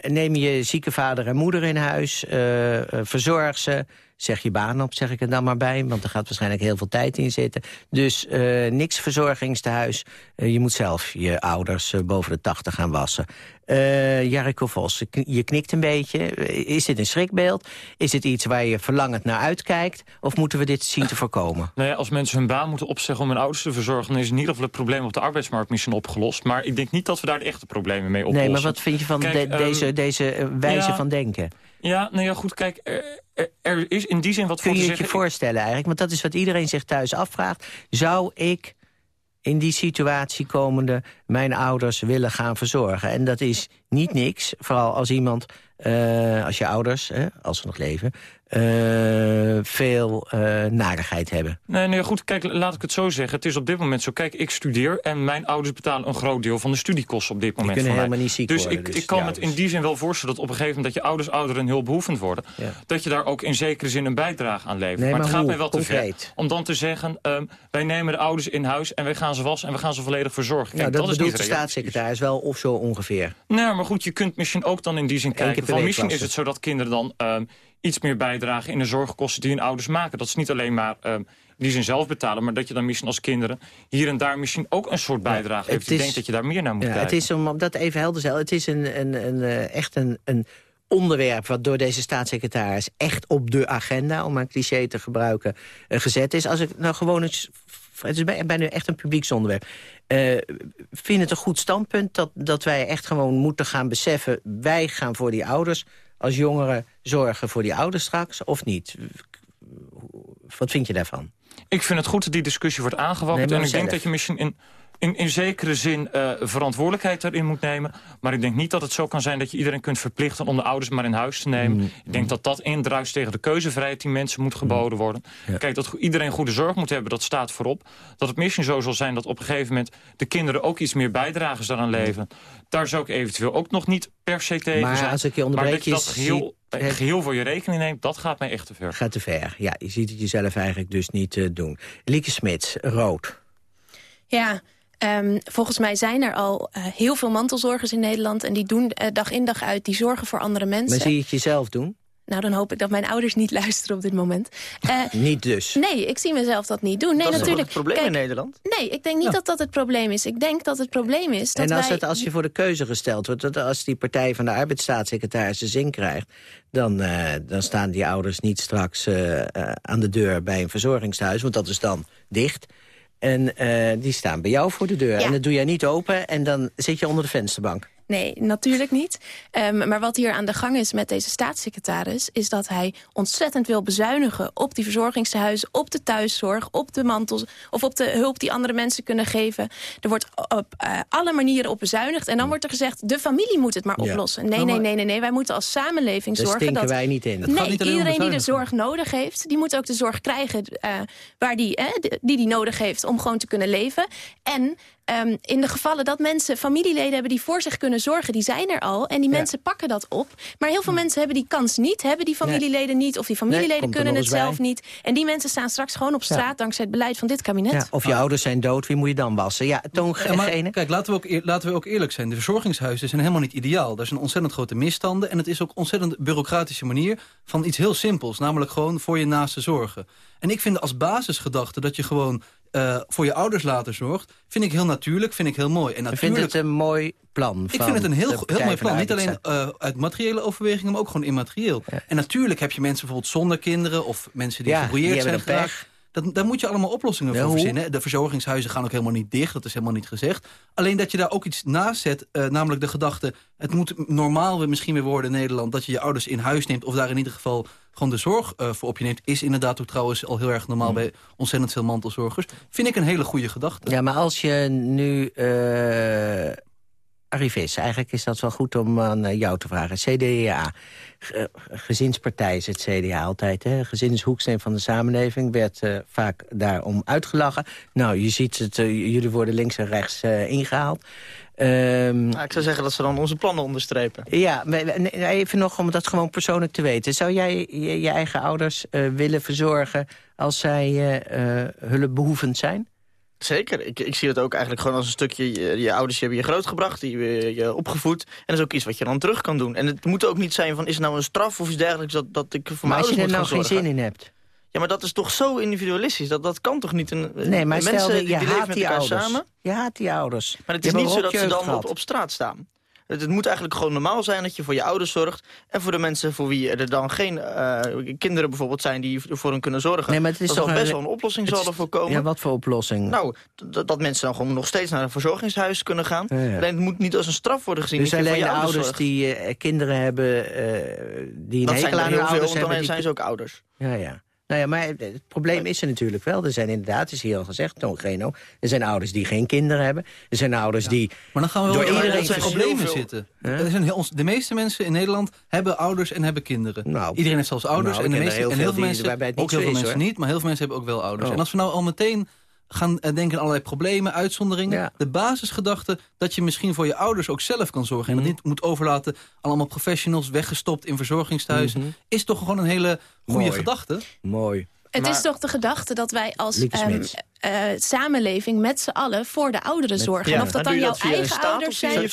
neem je zieke vader en moeder in huis. Uh, uh, verzorg ze. Zeg je baan op, zeg ik er dan maar bij. Want er gaat waarschijnlijk heel veel tijd in zitten. Dus niks verzorgingstehuis. je moet zelf je ouders boven de tachtig gaan wassen. Uh, Jarko Vos, je knikt een beetje. Is dit een schrikbeeld? Is het iets waar je verlangend naar uitkijkt? Of moeten we dit zien te voorkomen? Nou ja, als mensen hun baan moeten opzeggen om hun ouders te verzorgen... dan is in ieder geval het probleem op de arbeidsmarkt misschien opgelost. Maar ik denk niet dat we daar de echte problemen mee oplossen. Nee, maar wat vind je van Kijk, de, deze, um, deze wijze ja, van denken? Ja, nou ja, goed, kijk, er, er is in die zin wat Kun voor je te het je zeggen. voorstellen eigenlijk? Want dat is wat iedereen zich thuis afvraagt. Zou ik in die situatie komende mijn ouders willen gaan verzorgen. En dat is niet niks, vooral als iemand, uh, als je ouders, hè, als ze nog leven... Uh, veel uh, narigheid hebben. Nee, nee, goed, kijk, laat ik het zo zeggen. Het is op dit moment zo, kijk, ik studeer... en mijn ouders betalen een groot deel van de studiekosten op dit moment Die kunnen helemaal mij. niet ziek dus worden. Ik, ik kan het in die zin wel voorstellen dat op een gegeven moment... dat je ouders ouder en hulpbehoevend worden... Ja. dat je daar ook in zekere zin een bijdrage aan levert. Nee, maar, maar het gaat mij wel Concreet. te ver om dan te zeggen... Um, wij nemen de ouders in huis en wij gaan ze wassen... en we gaan ze volledig verzorgen. Kijk, nou, dat, dat is bedoelt de staatssecretaris wel of zo ongeveer. Nee, maar goed, je kunt misschien ook dan in die zin kijken... van misschien is het zo dat kinderen dan... Um, iets meer bijdragen in de zorgkosten die hun ouders maken. Dat is niet alleen maar um, die ze zelf betalen... maar dat je dan misschien als kinderen hier en daar misschien ook een soort bijdrage Ja, heeft. Ik denk dat je daar meer naar moet Ja, kijken. het is om, dat even helder te stellen. Het is een, een, een, eh, echt een, een onderwerp wat door deze staatssecretaris echt op de agenda, om een cliché te gebruiken, eh, gezet is. Als ik nou gewoon eens het is bij- bijna echt een publieksonderwerp. Eh vind het een goed standpunt dat, dat wij echt gewoon moeten gaan beseffen... wij gaan voor die ouders als jongeren zorgen voor die ouders straks, of niet? Wat vind je daarvan? Ik vind het goed dat die discussie wordt aangewakkerd. Nee, en ik denk dat je misschien in, in, in zekere zin eh, verantwoordelijkheid daarin moet nemen. Maar ik denk niet dat het zo kan zijn dat je iedereen kunt verplichten... om de ouders maar in huis te nemen. Mm. Ik denk dat dat indruist tegen de keuzevrijheid die mensen moet geboden worden. Kijk, dat iedereen goede zorg moet hebben, dat staat voorop. Dat het misschien zo zal zijn dat op een gegeven moment... de kinderen ook iets meer bijdragers daaraan leveren. Daar zou ik eventueel ook nog niet per se tegen Maar zijn. als ik je maar onderbreek, dat je dat je geheel, ziet- eh, geheel voor je rekening neemt, dat gaat mij echt te ver. Gaat te ver. Ja, je ziet het jezelf eigenlijk dus niet eh, doen. Lieke Smits, rood. Ja, ehm, volgens mij zijn er al eh, heel veel mantelzorgers in Nederland... en die doen eh, dag in dag uit, die zorgen voor andere mensen. Maar zie je het jezelf doen? Nou, dan hoop ik dat mijn ouders niet [LAUGHS] luisteren op dit moment. Eh, [LAUGHS] Niet dus. Nee, ik zie mezelf dat niet doen. Nee, dat is natuurlijk. het probleem Kijk, in Nederland? Nee, ik denk niet dat dat het probleem is. Ik denk dat het probleem is dat en als, wij... het, als je voor de keuze gesteld wordt... dat als die Partij van de Arbeidsstaatssecretaris zijn zin krijgt... dan, dan staan die ouders niet straks aan de deur bij een verzorgingshuis... want dat is dan dicht. En eh, die staan bij jou voor de deur. Ja. En dat doe jij niet open en dan zit je onder de vensterbank. Nee, natuurlijk niet. Ehm, maar wat hier aan de gang is met deze staatssecretaris... is dat hij ontzettend wil bezuinigen op die verzorgingshuizen... op de thuiszorg, op de mantels... of op de hulp die andere mensen kunnen geven. Er wordt op eh, alle manieren op bezuinigd. En dan wordt er gezegd, de familie moet het maar Ja. oplossen. Nee, Nou, nee, nee, nee, nee. Wij moeten als samenleving Daar zorgen dat... wij niet in. Het Nee, gaat niet iedereen die de zorg nodig heeft... die moet ook de zorg krijgen eh, waar die, eh, die die nodig heeft... om gewoon te kunnen leven. En ehm, in de gevallen dat mensen familieleden hebben... die voor zich kunnen zorgen, die zijn er al. En die mensen pakken dat op. Maar heel veel mensen hebben die kans niet. Hebben die familieleden niet. Of die familieleden kunnen het bij. zelf niet. En die mensen staan straks gewoon op straat... dankzij het beleid van dit kabinet. Ja, of je ouders zijn dood, wie moet je dan wassen? Ja, Toon Ja, maar kijk, laten we, ook, eer- laten we ook eerlijk zijn. De verzorgingshuizen zijn helemaal niet ideaal. Er zijn ontzettend grote misstanden. En het is ook een ontzettend bureaucratische manier van iets heel simpels. Namelijk gewoon voor je naaste zorgen. En ik vind als basisgedachte dat je gewoon eh, voor je ouders later zorgt... vind ik heel natuurlijk, vind ik heel mooi. En Ik vind natuurlijk, het een mooi plan. ik vind het een heel, heel mooi plan. Niet alleen eh, uit materiële overwegingen, maar ook gewoon immaterieel. En natuurlijk heb je mensen bijvoorbeeld zonder kinderen... of mensen die Ja, gebrouilleerd zijn geraakt. Dat, daar moet je allemaal oplossingen Ja, voor hoe? verzinnen. De verzorgingshuizen gaan ook helemaal niet dicht, dat is helemaal niet gezegd. Alleen dat je daar ook iets naast zet, eh, namelijk de gedachte... het moet normaal misschien weer worden in Nederland... dat je je ouders in huis neemt of daar in ieder geval gewoon de zorg eh, voor op je neemt... is inderdaad ook trouwens al heel erg normaal bij ontzettend veel mantelzorgers. Vind ik een hele goede gedachte. Ja, maar als je nu... eh Arrivis, eigenlijk is dat wel goed om aan eh, jou te vragen. CDA, Ge- gezinspartij is het CDA altijd. Hè? Gezinshoeksteen van de samenleving werd eh, vaak daarom uitgelachen. Nou, je ziet het, jullie worden links en rechts eh, ingehaald. Nou, ik zou zeggen dat ze dan onze plannen onderstrepen. ja, maar, even nog om dat gewoon persoonlijk te weten. Zou jij je, je eigen ouders eh, willen verzorgen als zij eh, hulpbehoevend zijn? Zeker. Ik, ik zie het ook eigenlijk gewoon als een stukje... Je, je ouders hebben je grootgebracht, die hebben je opgevoed. En dat is ook iets wat je dan terug kan doen. En het moet ook niet zijn van, is het nou een straf of iets dergelijks... dat, dat ik voor maar mijn als je er ouders nou geen zin in hebt. Ja, maar dat is toch zo individualistisch. Dat, dat kan toch niet? Een, Nee, maar mensen die, leven haat met die ouders. samen. Je haat die ouders. Maar het is niet zo dat ze dan op, op straat staan. Het, het moet eigenlijk gewoon normaal zijn dat je voor je ouders zorgt. En voor de mensen voor wie er dan geen eh, kinderen bijvoorbeeld zijn... die voor hen kunnen zorgen. Nee, maar het is dat toch zal best wel een oplossing zullen voorkomen. Ja, wat voor oplossing? Nou, dat mensen dan gewoon nog steeds naar een verzorgingshuis kunnen gaan. Ja, ja. Alleen het moet niet als een straf worden gezien. dus alleen je de ouders die eh, kinderen hebben... eh, die een Dat zijn hekel aan hun ouders hebben... dan die- zijn ze ook ouders. Ja, ja. Nou ja, maar het probleem is er natuurlijk wel. Er zijn inderdaad, is hier al gezegd, Toon Geno... er zijn ouders die geen kinderen hebben. Er zijn ouders die... Maar dan gaan we wel door iedereen in problemen zitten. Er zijn heel, de meeste mensen in Nederland hebben ouders en hebben kinderen. Nou, Iedereen heeft zelfs ouders. nou, en, de meeste, heel en heel veel mensen, waarbij het niet ook heel veel is, mensen hoor. niet, maar heel veel mensen hebben ook wel ouders. Oh. En als we nou al meteen gaan eh, denken aan allerlei problemen, uitzonderingen... Ja. de basisgedachte dat je misschien voor je ouders ook zelf kan zorgen... en Mhm. dat niet moet overlaten aan allemaal professionals... weggestopt in verzorgingstehuizen... is toch gewoon een hele goede Mhm. Mooi. gedachte? Mooi. Het Maar- is toch de gedachte dat wij als eh, samenleving met z'n allen voor de ouderen zorgen. ja, en of dat dan jouw een eigen staat ouders zijn,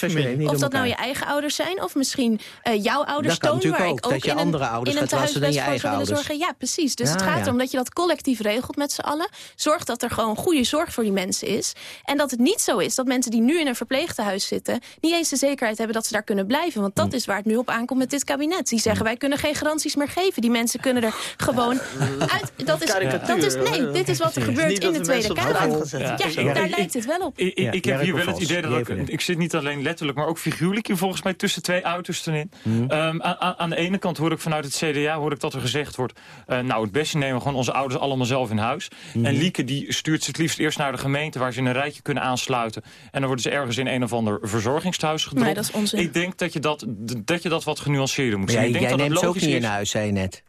of dat nou je eigen ouders zijn, of misschien eh, jouw ouders Dat kan tonen, waar ik ook, dat je in een, andere ouders in een wassen dan je eigen ouders. zorgen. Ja, precies. Dus het Ja, gaat ja. erom dat je dat collectief regelt met z'n allen. Zorg dat er gewoon goede zorg voor die mensen is. En dat het niet zo is dat mensen die nu in een verpleegtehuis zitten... niet eens de zekerheid hebben dat ze daar kunnen blijven. Want Hm. dat is waar het nu op aankomt met dit kabinet. Die zeggen, wij kunnen geen garanties meer geven. Die mensen kunnen er gewoon uit... Dat is, dat is, nee, dit is wat er gebeurt in de we Tweede Tweede Kamer. Ja, ja, daar lijkt het wel op. Ik, ik, ik heb hier wel het idee dat ik, ik zit niet alleen letterlijk, maar ook figuurlijk hier volgens mij tussen twee uitersten in. Mm. Um, aan, aan, de ene kant hoor ik vanuit het CDA hoor ik dat er gezegd wordt, uh, nou het beste nemen we gewoon onze ouders allemaal zelf in huis. Mm. En Lieke die stuurt ze het liefst eerst naar de gemeente waar ze in een rijtje kunnen aansluiten. En dan worden ze ergens in een of ander verzorgingshuis gedropt. Nee, dat is onzin. Ik denk dat je dat, dat, je dat wat genuanceerder moet zien. ik denk jij dat neemt ze ook niet in huis, zei je net.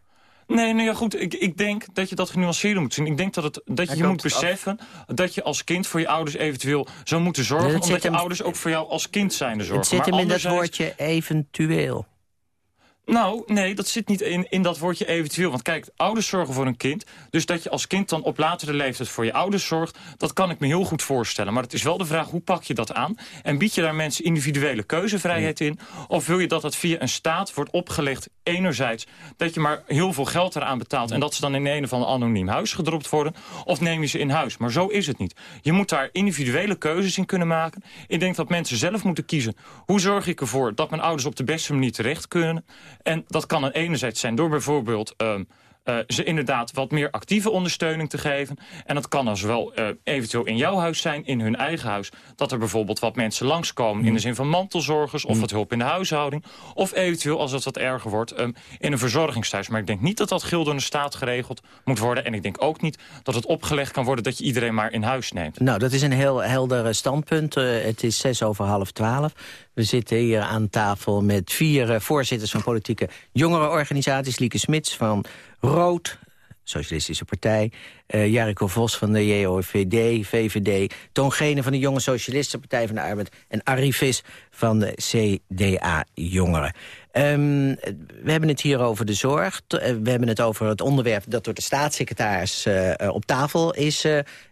Nee, nee ja, goed. Ik, ik denk dat je dat genuanceerder moet zien. Ik denk dat, het, dat je, je moet beseffen dat je als kind voor je ouders eventueel zou moeten zorgen. Omdat je ouders ook voor jou als kind zijn zorgen. Het zit hem in dat woordje eventueel. Nou, nee, dat zit niet in, in dat woordje eventueel. Want kijk, ouders zorgen voor een kind. Dus dat je als kind dan op latere leeftijd voor je ouders zorgt... dat kan ik me heel goed voorstellen. Maar het is wel de vraag, hoe pak je dat aan? En bied je daar mensen individuele keuzevrijheid in? Of wil je dat dat via een staat wordt opgelegd... enerzijds dat je maar heel veel geld eraan betaalt... en dat ze dan in een of ander anoniem huis gedropt worden? Of neem je ze in huis? Maar zo is het niet. Je moet daar individuele keuzes in kunnen maken. Ik denk dat mensen zelf moeten kiezen. Hoe zorg ik ervoor dat mijn ouders op de beste manier terecht kunnen... En dat kan enerzijds zijn door bijvoorbeeld... Um, uh, ze inderdaad wat meer actieve ondersteuning te geven. En dat kan dan zowel uh, eventueel in jouw huis zijn, in hun eigen huis. Dat er bijvoorbeeld wat mensen langskomen in de mm. zin van mantelzorgers... of mm. wat hulp in de huishouding. Of eventueel, als het wat erger wordt, um, in een verzorgingsthuis. Maar ik denk niet dat dat door de staat geregeld moet worden. En ik denk ook niet dat het opgelegd kan worden... dat je iedereen maar in huis neemt. Nou, dat is een heel helder standpunt. Uh, het is zes over half twaalf. We zitten hier aan tafel met vier voorzitters van politieke jongerenorganisaties. Lieke Smits van Rood, Socialistische Partij. Uh, Jariko Vos van de JOVD, VVD. Toon Gene van de Jonge Socialistische Partij van de Arbeid. En Arifis van de CDA Jongeren. Um, we hebben het hier over de zorg. Eh, we hebben het over het onderwerp dat door de staatssecretaris uh, op tafel is,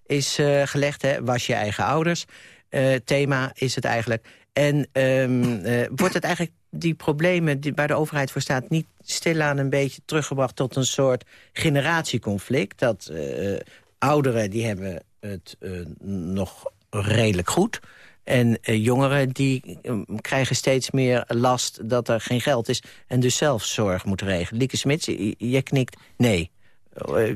is gelegd. Hè. Was je eigen ouders. thema is het eigenlijk. En um, wordt het eigenlijk die problemen die, waar de overheid voor staat... niet stilaan een beetje teruggebracht tot een soort generatieconflict? Dat uh, ouderen die hebben het uh, nog redelijk goed... En uh, jongeren die krijgen steeds meer last dat er geen geld is... en dus zelf zorg moeten regelen. Lieke Smits, je knikt nee.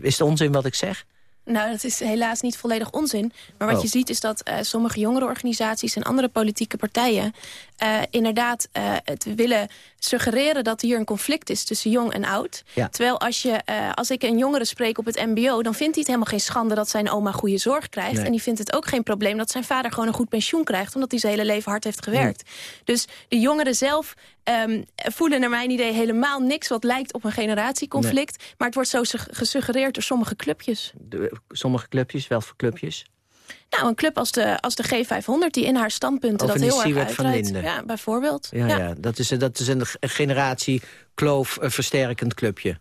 Is het onzin wat ik zeg? Nou, dat is helaas niet volledig onzin. Maar wat oh. je ziet is dat uh, sommige jongerenorganisaties en andere politieke partijen... Uh, inderdaad uh, het willen suggereren dat hier een conflict is tussen jong en oud. Ja. Terwijl als, je, als ik een jongere spreek op het mbo... dan vindt hij het helemaal geen schande dat zijn oma goede zorg krijgt. Nee. En die vindt het ook geen probleem dat zijn vader gewoon een goed pensioen krijgt... omdat hij zijn hele leven hard heeft gewerkt. Dus de jongeren zelf um, voelen naar mijn idee helemaal niks... wat lijkt op een generatieconflict. Nee. Maar het wordt zo gesuggereerd door sommige clubjes. De, sommige clubjes, wel voor clubjes? Nou, een club als de, als de G500 die in haar standpunten dat heel erg uitreidt. Ja, bijvoorbeeld. Ja, ja. ja, dat, is, dat is een generatie kloof versterkend clubje.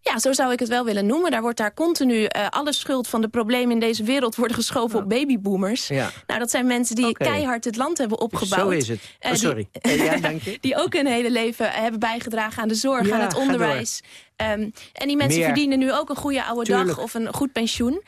Ja, zo zou ik het wel willen noemen. Daar wordt daar continu uh, alle schuld van de problemen in deze wereld worden geschoven op babyboomers. Ja. Nou, dat zijn mensen die okay. keihard het land hebben opgebouwd. Zo is het. Oh, sorry. Die, ja, dank je. [LAUGHS] die ook hun hele leven hebben bijgedragen aan de zorg, ja, aan het onderwijs. Um, en die mensen Meer. verdienen nu ook een goede oude Tuurlijk. dag of een goed pensioen.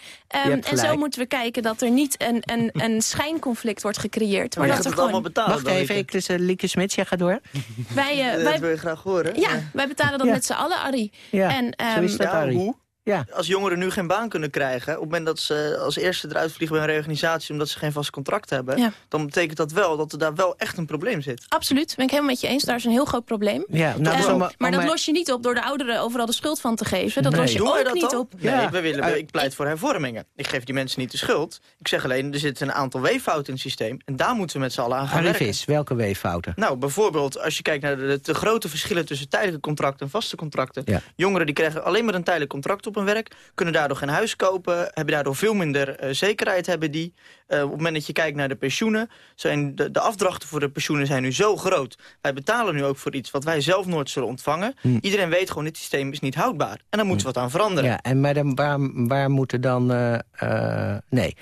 Um, en zo moeten we kijken dat er niet een, een, [LAUGHS] een schijnconflict wordt gecreëerd. Maar, maar dat het gewoon... allemaal betalen. Wacht even, ik, dus, uh, Lieke Smits, jij gaat door. [LAUGHS] Wij, uh, wij... Dat wil je graag horen. Ja, wij betalen dat ja. met z'n allen, Arie. Ja, en, um, zo is dat, Arie. Ja. Als jongeren nu geen baan kunnen krijgen... op het moment dat ze als eerste eruit vliegen bij een reorganisatie... omdat ze geen vast contract hebben... Ja. dan betekent dat wel dat er daar wel echt een probleem zit. Absoluut, ben ik helemaal met je eens. Daar is een heel groot probleem. Ja, nou, uh, maar, maar dat los je niet op door de ouderen overal de schuld van te geven. Dat nee. los je Doen ook dat niet dan? op. Nee, we willen, we, ik pleit voor hervormingen. Ik geef die mensen niet de schuld. Ik zeg alleen, er zitten een aantal weeffouten in het systeem... en daar moeten we met z'n allen aan gaan werken. Is, welke weeffouten? Nou, bijvoorbeeld als je kijkt naar de, de, de grote verschillen... tussen tijdelijke contracten en vaste contracten. Ja. Jongeren die krijgen alleen maar een tijdelijk contract op hun werk... kunnen daardoor geen huis kopen, hebben daardoor veel minder uh, zekerheid hebben die. Uh, op het moment dat je kijkt naar de pensioenen, zijn de, de afdrachten voor de pensioenen zijn nu zo groot. Wij betalen nu ook voor iets wat wij zelf nooit zullen ontvangen. Hm. Iedereen weet gewoon, dit systeem is niet houdbaar. En daar moeten hm. we wat aan veranderen. Ja, en maar dan, waar, waar moeten dan... Uh, nee,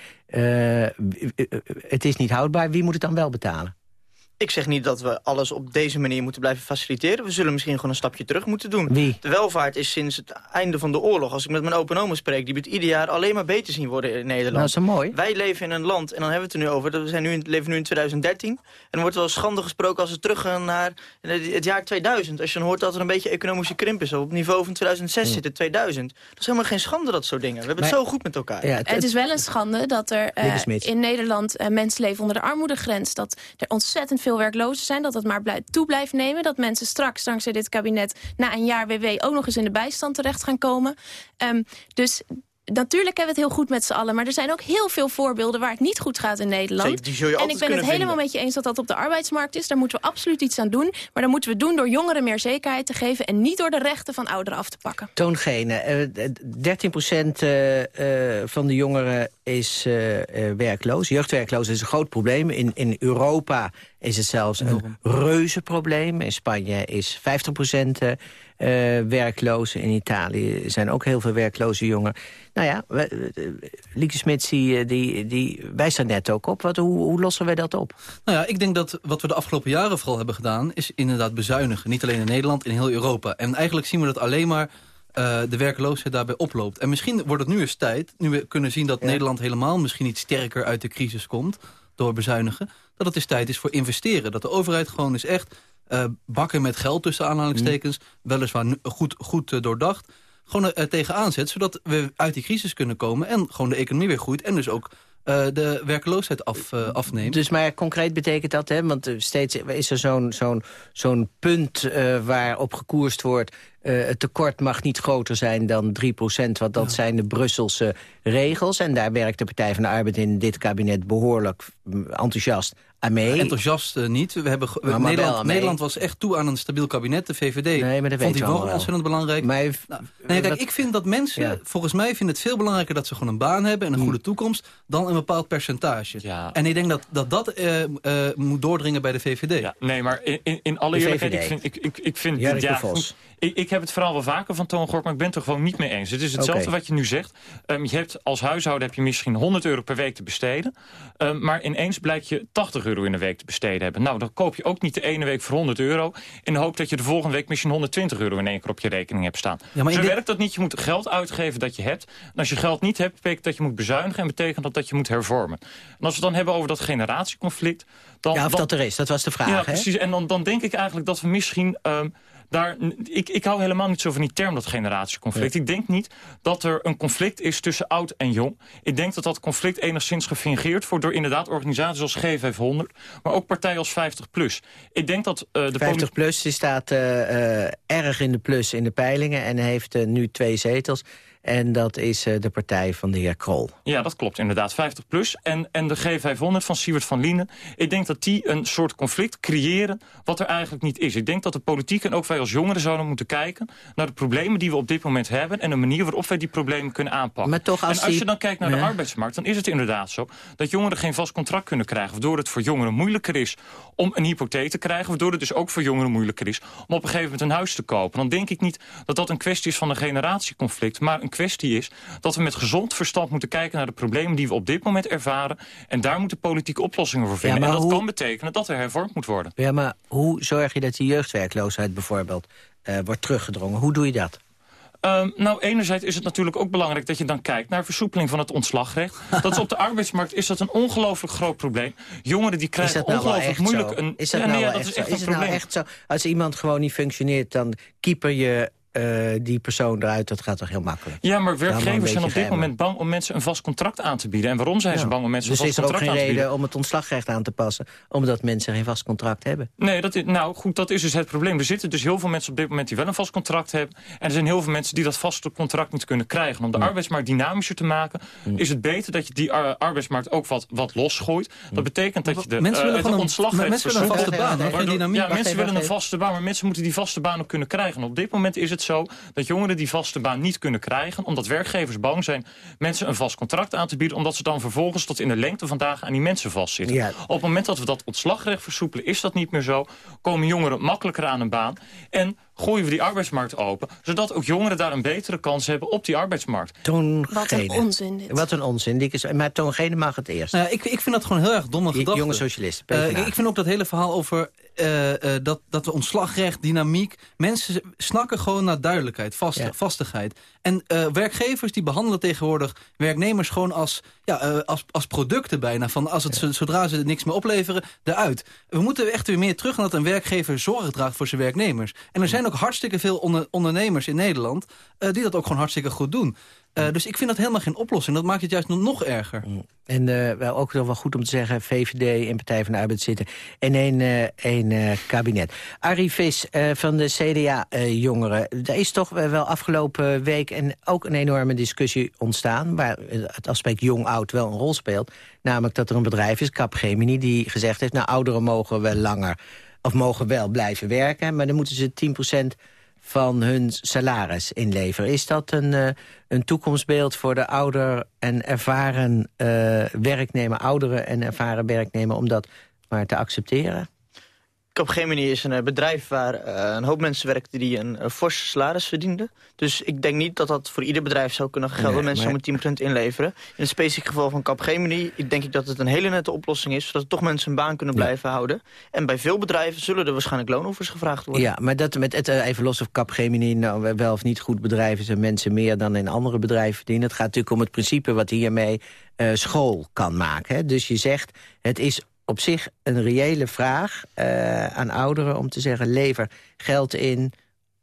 het is niet houdbaar. Wie moet het dan wel betalen? Ik zeg niet dat we alles op deze manier moeten blijven faciliteren. We zullen misschien gewoon een stapje terug moeten doen. Wie? De welvaart is sinds het einde van de oorlog... als ik met mijn open oma spreek... die het ieder jaar alleen maar beter zien worden in Nederland. Nou, dat is mooi. Wij leven in een land, en dan hebben we het er nu over... dat we zijn nu in, leven nu in 2013. En er wordt wel schande gesproken als we teruggaan naar het jaar 2000. Als je dan hoort dat er een beetje economische krimp is... op niveau van 2006 Hmm. zit het 2000. Dat is helemaal geen schande, dat soort dingen. We hebben het zo goed met elkaar. Ja, het- Het is wel een schande dat er eh, in Nederland eh, mensen leven onder de armoedegrens. Dat er ontzettend veel werklozen zijn. Dat het maar blij- toe blijft nemen. Dat mensen straks dankzij dit kabinet na een jaar WW ook nog eens in de bijstand terecht gaan komen. Ehm, dus natuurlijk hebben we het heel goed met z'n allen. Maar er zijn ook heel veel voorbeelden waar het niet goed gaat in Nederland. En ik ben het helemaal vinden. met je eens dat dat op de arbeidsmarkt is. Daar moeten we absoluut iets aan doen. Maar dan moeten we doen door jongeren meer zekerheid te geven. En niet door de rechten van ouderen af te pakken. Toon Gene, eh, 13% van de jongeren is eh, eh, werkloos. Jeugdwerkloos is een groot probleem. In, in Europa is het zelfs een reuze probleem. In Spanje is 50% eh, werkloos. In Italië zijn ook heel veel werkloze jongeren. Nou ja, we- Lieke Smits die, die, die wijst daar net ook op. Wat, hoe, hoe lossen wij dat op? Nou ja, ik denk dat wat we de afgelopen jaren vooral hebben gedaan... is inderdaad bezuinigen. Niet alleen in Nederland, in heel Europa. En eigenlijk zien we dat alleen maar eh, de werkloosheid daarbij oploopt. En misschien wordt het nu eens tijd, nu we kunnen zien dat Nederland helemaal misschien niet sterker uit de crisis komt door bezuinigen, dat het eens tijd is voor investeren. Dat de overheid gewoon eens echt eh, bakken met geld tussen aanhalingstekens, weliswaar nu- goed, goed eh, doordacht, gewoon er tegenaan zet, zodat we uit die crisis kunnen komen en gewoon de economie weer groeit. En dus ook eh, de werkloosheid af, eh, afneemt. Dus maar concreet betekent dat, hè, want eh, steeds is er zo'n zo'n zo'n punt eh, waarop gekoerst wordt... het tekort mag niet groter zijn dan 3% want dat zijn de Brusselse regels. En daar werkt de Partij van de Arbeid in dit kabinet behoorlijk mm, enthousiast Enthousiast eh, niet. We hebben, Maar maar Nederland. Nederland was echt toe aan een stabiel kabinet. De VVD Nee, maar dat vond we wel ontzettend belangrijk. Maar, Nou, nee, kijk, wat- ik vind dat mensen, Ja. volgens mij vinden het veel belangrijker dat ze gewoon een baan hebben en een goede toekomst dan een bepaald percentage. Ja. En ik denk dat dat, dat eh, eh, moet doordringen bij de VVD. Ja, nee, maar in, in, in alle eerlijkheid, ik vind... Ik, ik, ik vind ja, Vos. ik, ik heb het verhaal wel vaker van Toon gehoord, maar ik ben het er gewoon niet mee eens. Het is hetzelfde wat je nu zegt. Ehm, je hebt als huishouden heb je misschien 100 euro per week te besteden. Ehm, maar ineens blijkt je 80 euro in de week te besteden hebben. Nou, dan koop je ook niet de ene week voor 100 euro... in de hoop dat je de volgende week misschien 120 euro in één keer op je rekening hebt staan. Ja, maar Zo dit- werkt dat niet. Je moet geld uitgeven dat je hebt. En als je geld niet hebt, betekent dat je moet bezuinigen... en betekent dat dat je moet hervormen. En als we het dan hebben over dat generatieconflict... Dan, ja, of dan, dat er is, dat was de vraag. ja, hè? precies. En dan, dan denk ik eigenlijk dat we misschien... ehm, daar, ik, ik hou helemaal niet zo van die term, dat generatieconflict. Ik denk niet dat er een conflict is tussen oud en jong. Ik denk dat dat conflict enigszins gefingeerd wordt... door inderdaad organisaties als G500... maar ook partijen als 50PLUS. Ik denk dat eh, de 50 plus, die staat eh, eh, erg in de plus in de peilingen... en heeft nu twee zetels. En dat is eh, de partij van de heer Krol. Ja, dat klopt inderdaad. 50 plus. En, en de G500 van Siewert van Lienen. Ik denk dat die een soort conflict creëren wat er eigenlijk niet is. Ik denk dat de politiek en ook wij als jongeren zouden moeten kijken... naar de problemen die we op dit moment hebben... en de manier waarop wij die problemen kunnen aanpakken. Maar toch als en als die- je dan kijkt naar de Ja. arbeidsmarkt... dan is het inderdaad zo dat jongeren geen vast contract kunnen krijgen... waardoor het voor jongeren moeilijker is om een hypotheek te krijgen... waardoor het dus ook voor jongeren moeilijker is om op een gegeven moment een huis te kopen. Dan denk ik niet dat dat een kwestie is van een generatieconflict... maar een kwestie is dat we met gezond verstand moeten kijken... naar de problemen die we op dit moment ervaren... en daar moeten politieke oplossingen voor vinden. en dat hoe- kan betekenen dat er hervormd moet worden. Ja, maar hoe zorg je dat die jeugdwerkloosheid bijvoorbeeld eh, wordt teruggedrongen? Hoe doe je dat? Ehm, nou, enerzijds is het natuurlijk ook belangrijk dat je dan kijkt naar versoepeling van het ontslagrecht. [LAUGHS] dat is op de arbeidsmarkt is dat een ongelooflijk groot probleem. Jongeren die krijgen nou ongelooflijk moeilijk zo? een. Is dat ja, nou nee, ja, wel dat echt is echt zo? een Is het nou echt zo? Als iemand gewoon niet functioneert, dan keeper je eh, die persoon eruit. Dat gaat toch heel makkelijk? Ja, maar werkgevers zijn op dit moment bang om mensen een vast contract aan te bieden. En waarom zijn ze bang om mensen dus een is vast er ook contract geen aan te bieden? reden om het ontslagrecht aan te passen... omdat mensen geen vast contract hebben. Nee, dat is, nou goed, dat is dus het probleem. Er zitten dus heel veel mensen op dit moment die wel een vast contract hebben. En er zijn heel veel mensen die dat vaste contract niet kunnen krijgen. Om de arbeidsmarkt dynamischer te maken, is het beter dat je die ar- arbeidsmarkt ook wat, wat losgooit. Dat betekent dat je de, Mensen eh, willen het gewoon een- ontslagrecht mensen willen een vaste baan, geen Waardoor-. Ja, mensen willen een vaste baan, maar mensen moeten die vaste baan ook kunnen krijgen. En op dit moment is het zo dat jongeren die vaste baan niet kunnen krijgen, omdat werkgevers bang zijn mensen een vast contract aan te bieden, omdat ze dan vervolgens tot in de lengte van dagen aan die mensen vastzitten. Ja. Op het moment dat we dat ontslagrecht versoepelen, is dat niet meer zo. Komen jongeren makkelijker aan een baan. En gooien we die arbeidsmarkt open... zodat ook jongeren daar een betere kans hebben op die arbeidsmarkt. Wat een onzin dit. Wat een onzin. Maar Toongene mag het eerst. Nou ik, ik vind dat gewoon heel erg domme gedachte. Jonge socialist. Uh, ik vind ook dat hele verhaal over uh, uh, dat, dat we ontslagrecht, dynamiek... mensen snakken gewoon naar duidelijkheid, vast, ja. vastigheid. En werkgevers die behandelen tegenwoordig werknemers gewoon als, ja, als, als producten bijna. Van als het, zodra ze niks meer opleveren, eruit. We moeten echt weer meer terug naar dat een werkgever zorg draagt voor zijn werknemers. En er zijn ook hartstikke veel onder, ondernemers in Nederland... die dat ook gewoon hartstikke goed doen. Uh, dus ik vind dat helemaal geen oplossing. Dat maakt het juist nog, erger. En uh, wel ook wel goed om te zeggen... VVD en Partij van de Arbeid zitten in één, uh, één kabinet. Arie Vis van de CDA-jongeren. er is toch wel afgelopen week en ook een enorme discussie ontstaan... waar het aspect jong-oud wel een rol speelt. Namelijk dat er een bedrijf is, Capgemini, die gezegd heeft... nou, ouderen mogen wel langer of mogen wel blijven werken... maar dan moeten ze 10 van hun salaris inleveren. Is dat een, uh, een toekomstbeeld voor de ouder en ervaren uh, werknemer... ouderen en ervaren werknemer om dat maar te accepteren? Capgemini is een bedrijf waar uh, een hoop mensen werkten die een uh, fors salaris verdienden. Dus ik denk niet dat dat voor ieder bedrijf zou kunnen gelden. Nee, mensen maar... 10% inleveren. In het specifieke geval van Capgemini denk ik dat het een hele nette oplossing is... zodat toch mensen een baan kunnen blijven ja. houden. En bij veel bedrijven zullen er waarschijnlijk loonoffers gevraagd worden. Ja, maar dat met het, even los of Capgemini nou wel of niet goed bedrijf is... en mensen meer dan in andere bedrijven verdienen. Het gaat natuurlijk om het principe wat hiermee uh, school kan maken. Hè? Dus je zegt, het is op zich een reële vraag uh, aan ouderen om te zeggen... lever geld in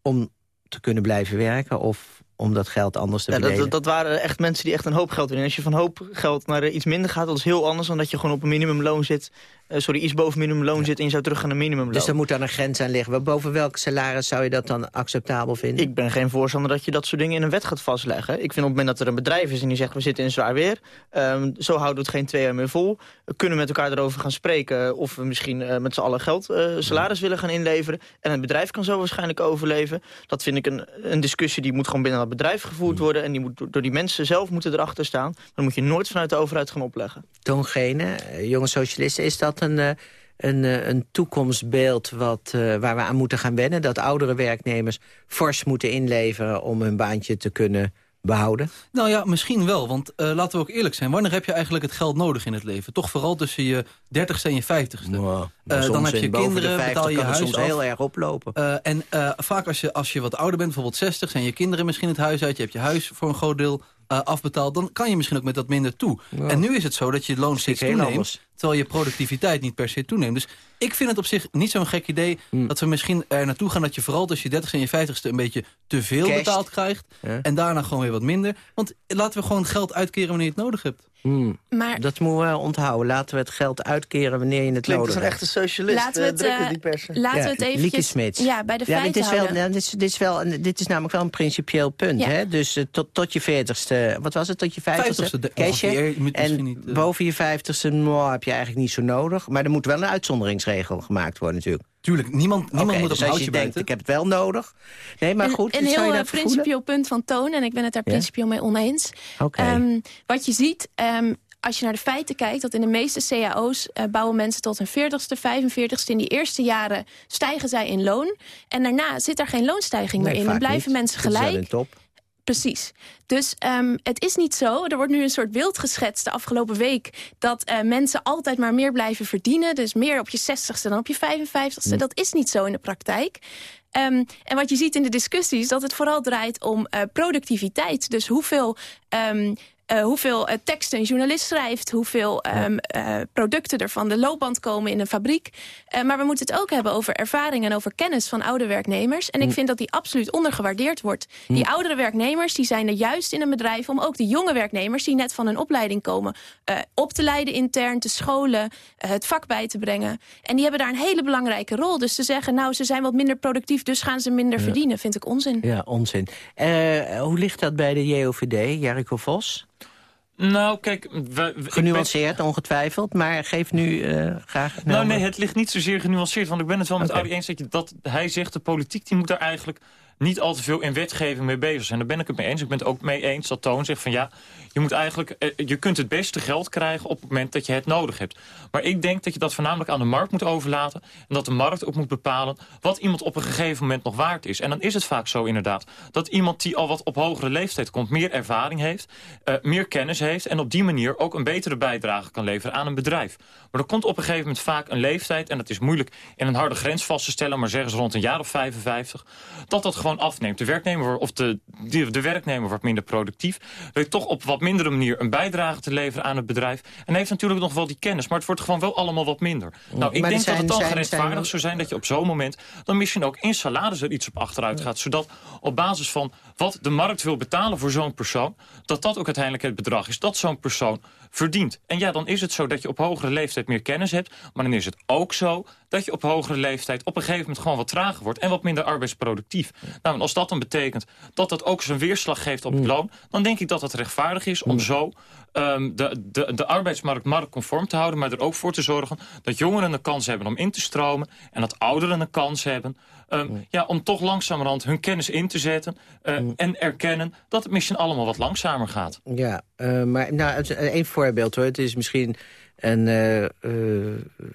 om te kunnen blijven werken... of om dat geld anders te ja. Dat, dat waren echt mensen die echt een hoop geld winnen. Als je van hoop geld naar iets minder gaat, dat is heel anders... dan dat je gewoon op een minimumloon zit... Uh, sorry, iets boven minimumloon ja. zit en je zou terug gaan naar minimumloon. Dus er moet dan een grens aan liggen. Boven welk salaris zou je dat dan acceptabel vinden? Ik ben geen voorstander dat je dat soort dingen in een wet gaat vastleggen. Ik vind op het moment dat er een bedrijf is en die zegt... we zitten in zwaar weer, um, zo houden we het geen twee jaar meer vol. We kunnen met elkaar erover gaan spreken... of we misschien uh, met z'n allen geld, uh, salaris ja. willen gaan inleveren. En het bedrijf kan zo waarschijnlijk overleven. Dat vind ik een, een discussie die moet gewoon binnen dat bedrijf gevoerd worden... en die moet door die mensen zelf moeten erachter staan. Dan moet je nooit vanuit de overheid gaan opleggen. Toon Gene, jonge socialisten, is dat een, uh, een, uh, een toekomstbeeld wat, uh, waar we aan moeten gaan wennen? Dat oudere werknemers fors moeten inleveren om hun baantje te kunnen behouden? Nou ja, misschien wel. Want uh, laten we ook eerlijk zijn. Wanneer heb je eigenlijk het geld nodig in het leven? Toch vooral tussen je dertigste en je vijftigste. Wow, uh, dan heb je kinderen, betaal je huis soms af. heel erg oplopen. Uh, en vaak als je, als je wat ouder bent, bijvoorbeeld 60... zijn je kinderen misschien het huis uit. Je hebt je huis voor een groot deel uh, afbetaald... dan kan je misschien ook met dat minder toe. En nu is het zo dat je loon steeds toeneemt... Terwijl je productiviteit niet per se toeneemt. Dus ik vind het op zich niet zo'n gek idee... Hmm. dat we misschien er naartoe gaan dat je vooral tussen je 30 en je 50ste... een beetje te veel betaald krijgt... Ja. en daarna gewoon weer wat minder. Want laten we gewoon geld uitkeren wanneer je het nodig hebt. Hmm. Maar, dat moeten we onthouden. Laten we het geld uitkeren wanneer je het Klinkt nodig hebt. een echte socialist. Laten we het, uh, die persen. Laten ja, we het eventjes ja, bij de ja, feiten dit is, wel, houden. nou, dit, is, dit, is wel, dit is namelijk wel een principieel punt. Ja. Hè? Dus uh, tot, tot je veertigste, wat was het, tot je vijftigste? Vijftigste, En niet, uh... boven je vijftigste nou, heb je eigenlijk niet zo nodig. Maar er moet wel een uitzonderingsregel gemaakt worden natuurlijk. Tuurlijk, niemand, niemand okay, moet dus op als je denkt, buiten. ik heb het wel nodig. Nee, maar goed, Een, zou heel je uh, principieel punt van Toon, en ik ben het daar Ja? principieel mee oneens. Oké. Um, wat je ziet, um, als je naar de feiten kijkt... dat in de meeste cao's uh, bouwen mensen tot hun 40ste, 45ste. In die eerste jaren stijgen zij in loon. En daarna zit er geen loonstijging Nee, meer in. Dan blijven niet. mensen Dat is wel gelijk. een top. Precies. Dus um, het is niet zo. Er wordt nu een soort beeld geschetst de afgelopen week... dat uh, mensen altijd maar meer blijven verdienen. Dus meer op je 60ste dan op je 55ste. Hm. Dat is niet zo in de praktijk. Um, en wat je ziet in de discussies... dat het vooral draait om uh, productiviteit. Dus hoeveel... Um, uh, hoeveel uh, teksten een journalist schrijft... hoeveel um, uh, producten er van de loopband komen in een fabriek. Maar we moeten het ook hebben over ervaring en over kennis van oude werknemers. En ik vind dat die absoluut ondergewaardeerd wordt. Die oudere werknemers die zijn er juist in een bedrijf... om ook de jonge werknemers die net van hun opleiding komen... op te leiden intern, te scholen, het vak bij te brengen. En die hebben daar een hele belangrijke rol. Dus te zeggen, nou, ze zijn wat minder productief... dus gaan ze minder Ja. verdienen, vind ik onzin. Ja, onzin. Hoe ligt dat bij de JOVD, Jericho Vos? Nou, kijk... Genuanceerd, ben... ongetwijfeld, maar geef nu uh, graag... Nou, nou, nee, het ligt niet zozeer genuanceerd, want ik ben het wel met okay. Arie eens dat, je, dat hij zegt... de politiek die moet daar eigenlijk niet al te veel in wetgeving mee bezig zijn. Daar ben ik het mee eens. Ik ben het ook mee eens dat Toon zegt van ja, je moet eigenlijk, eh, je kunt het beste geld krijgen op het moment dat je het nodig hebt. Maar ik denk dat je dat voornamelijk aan de markt moet overlaten. En dat de markt ook moet bepalen wat iemand op een gegeven moment nog waard is. En dan is het vaak zo inderdaad dat iemand die al wat op hogere leeftijd komt, meer ervaring heeft, uh, meer kennis heeft en op die manier ook een betere bijdrage kan leveren aan een bedrijf. Maar er komt op een gegeven moment vaak een leeftijd, en dat is moeilijk in een harde grens vast te stellen, maar zeggen ze rond een jaar of 55, dat dat gewoon afneemt. De werknemer of de, de, de werknemer wordt minder productief, weet toch op wat mindere manier een bijdrage te leveren aan het bedrijf. En heeft natuurlijk nog wel die kennis, maar het wordt gewoon wel allemaal wat minder. Nou, ik denk dat het dan gerechtvaardigd zou zijn dat je op zo'n moment dan misschien ook in salaris er iets op achteruit gaat. Zodat op basis van wat de markt wil betalen voor zo'n persoon, dat dat ook uiteindelijk het bedrag is dat zo'n persoon verdient. En ja, dan is het zo dat je op hogere leeftijd meer kennis hebt, maar dan is het ook zo dat je op hogere leeftijd op een gegeven moment gewoon wat trager wordt en wat minder arbeidsproductief. Nou, en als dat dan betekent dat dat ook zijn weerslag geeft op het loon, dan denk ik dat het rechtvaardig is om zo um, de, de, de arbeidsmarkt marktconform te houden, maar er ook voor te zorgen dat jongeren een kans hebben om in te stromen en dat ouderen een kans hebben um, ja, om toch langzamerhand hun kennis in te zetten uh, en erkennen dat het misschien allemaal wat langzamer gaat. Ja, uh, maar nou, één voorbeeld hoor. Het is misschien een uh,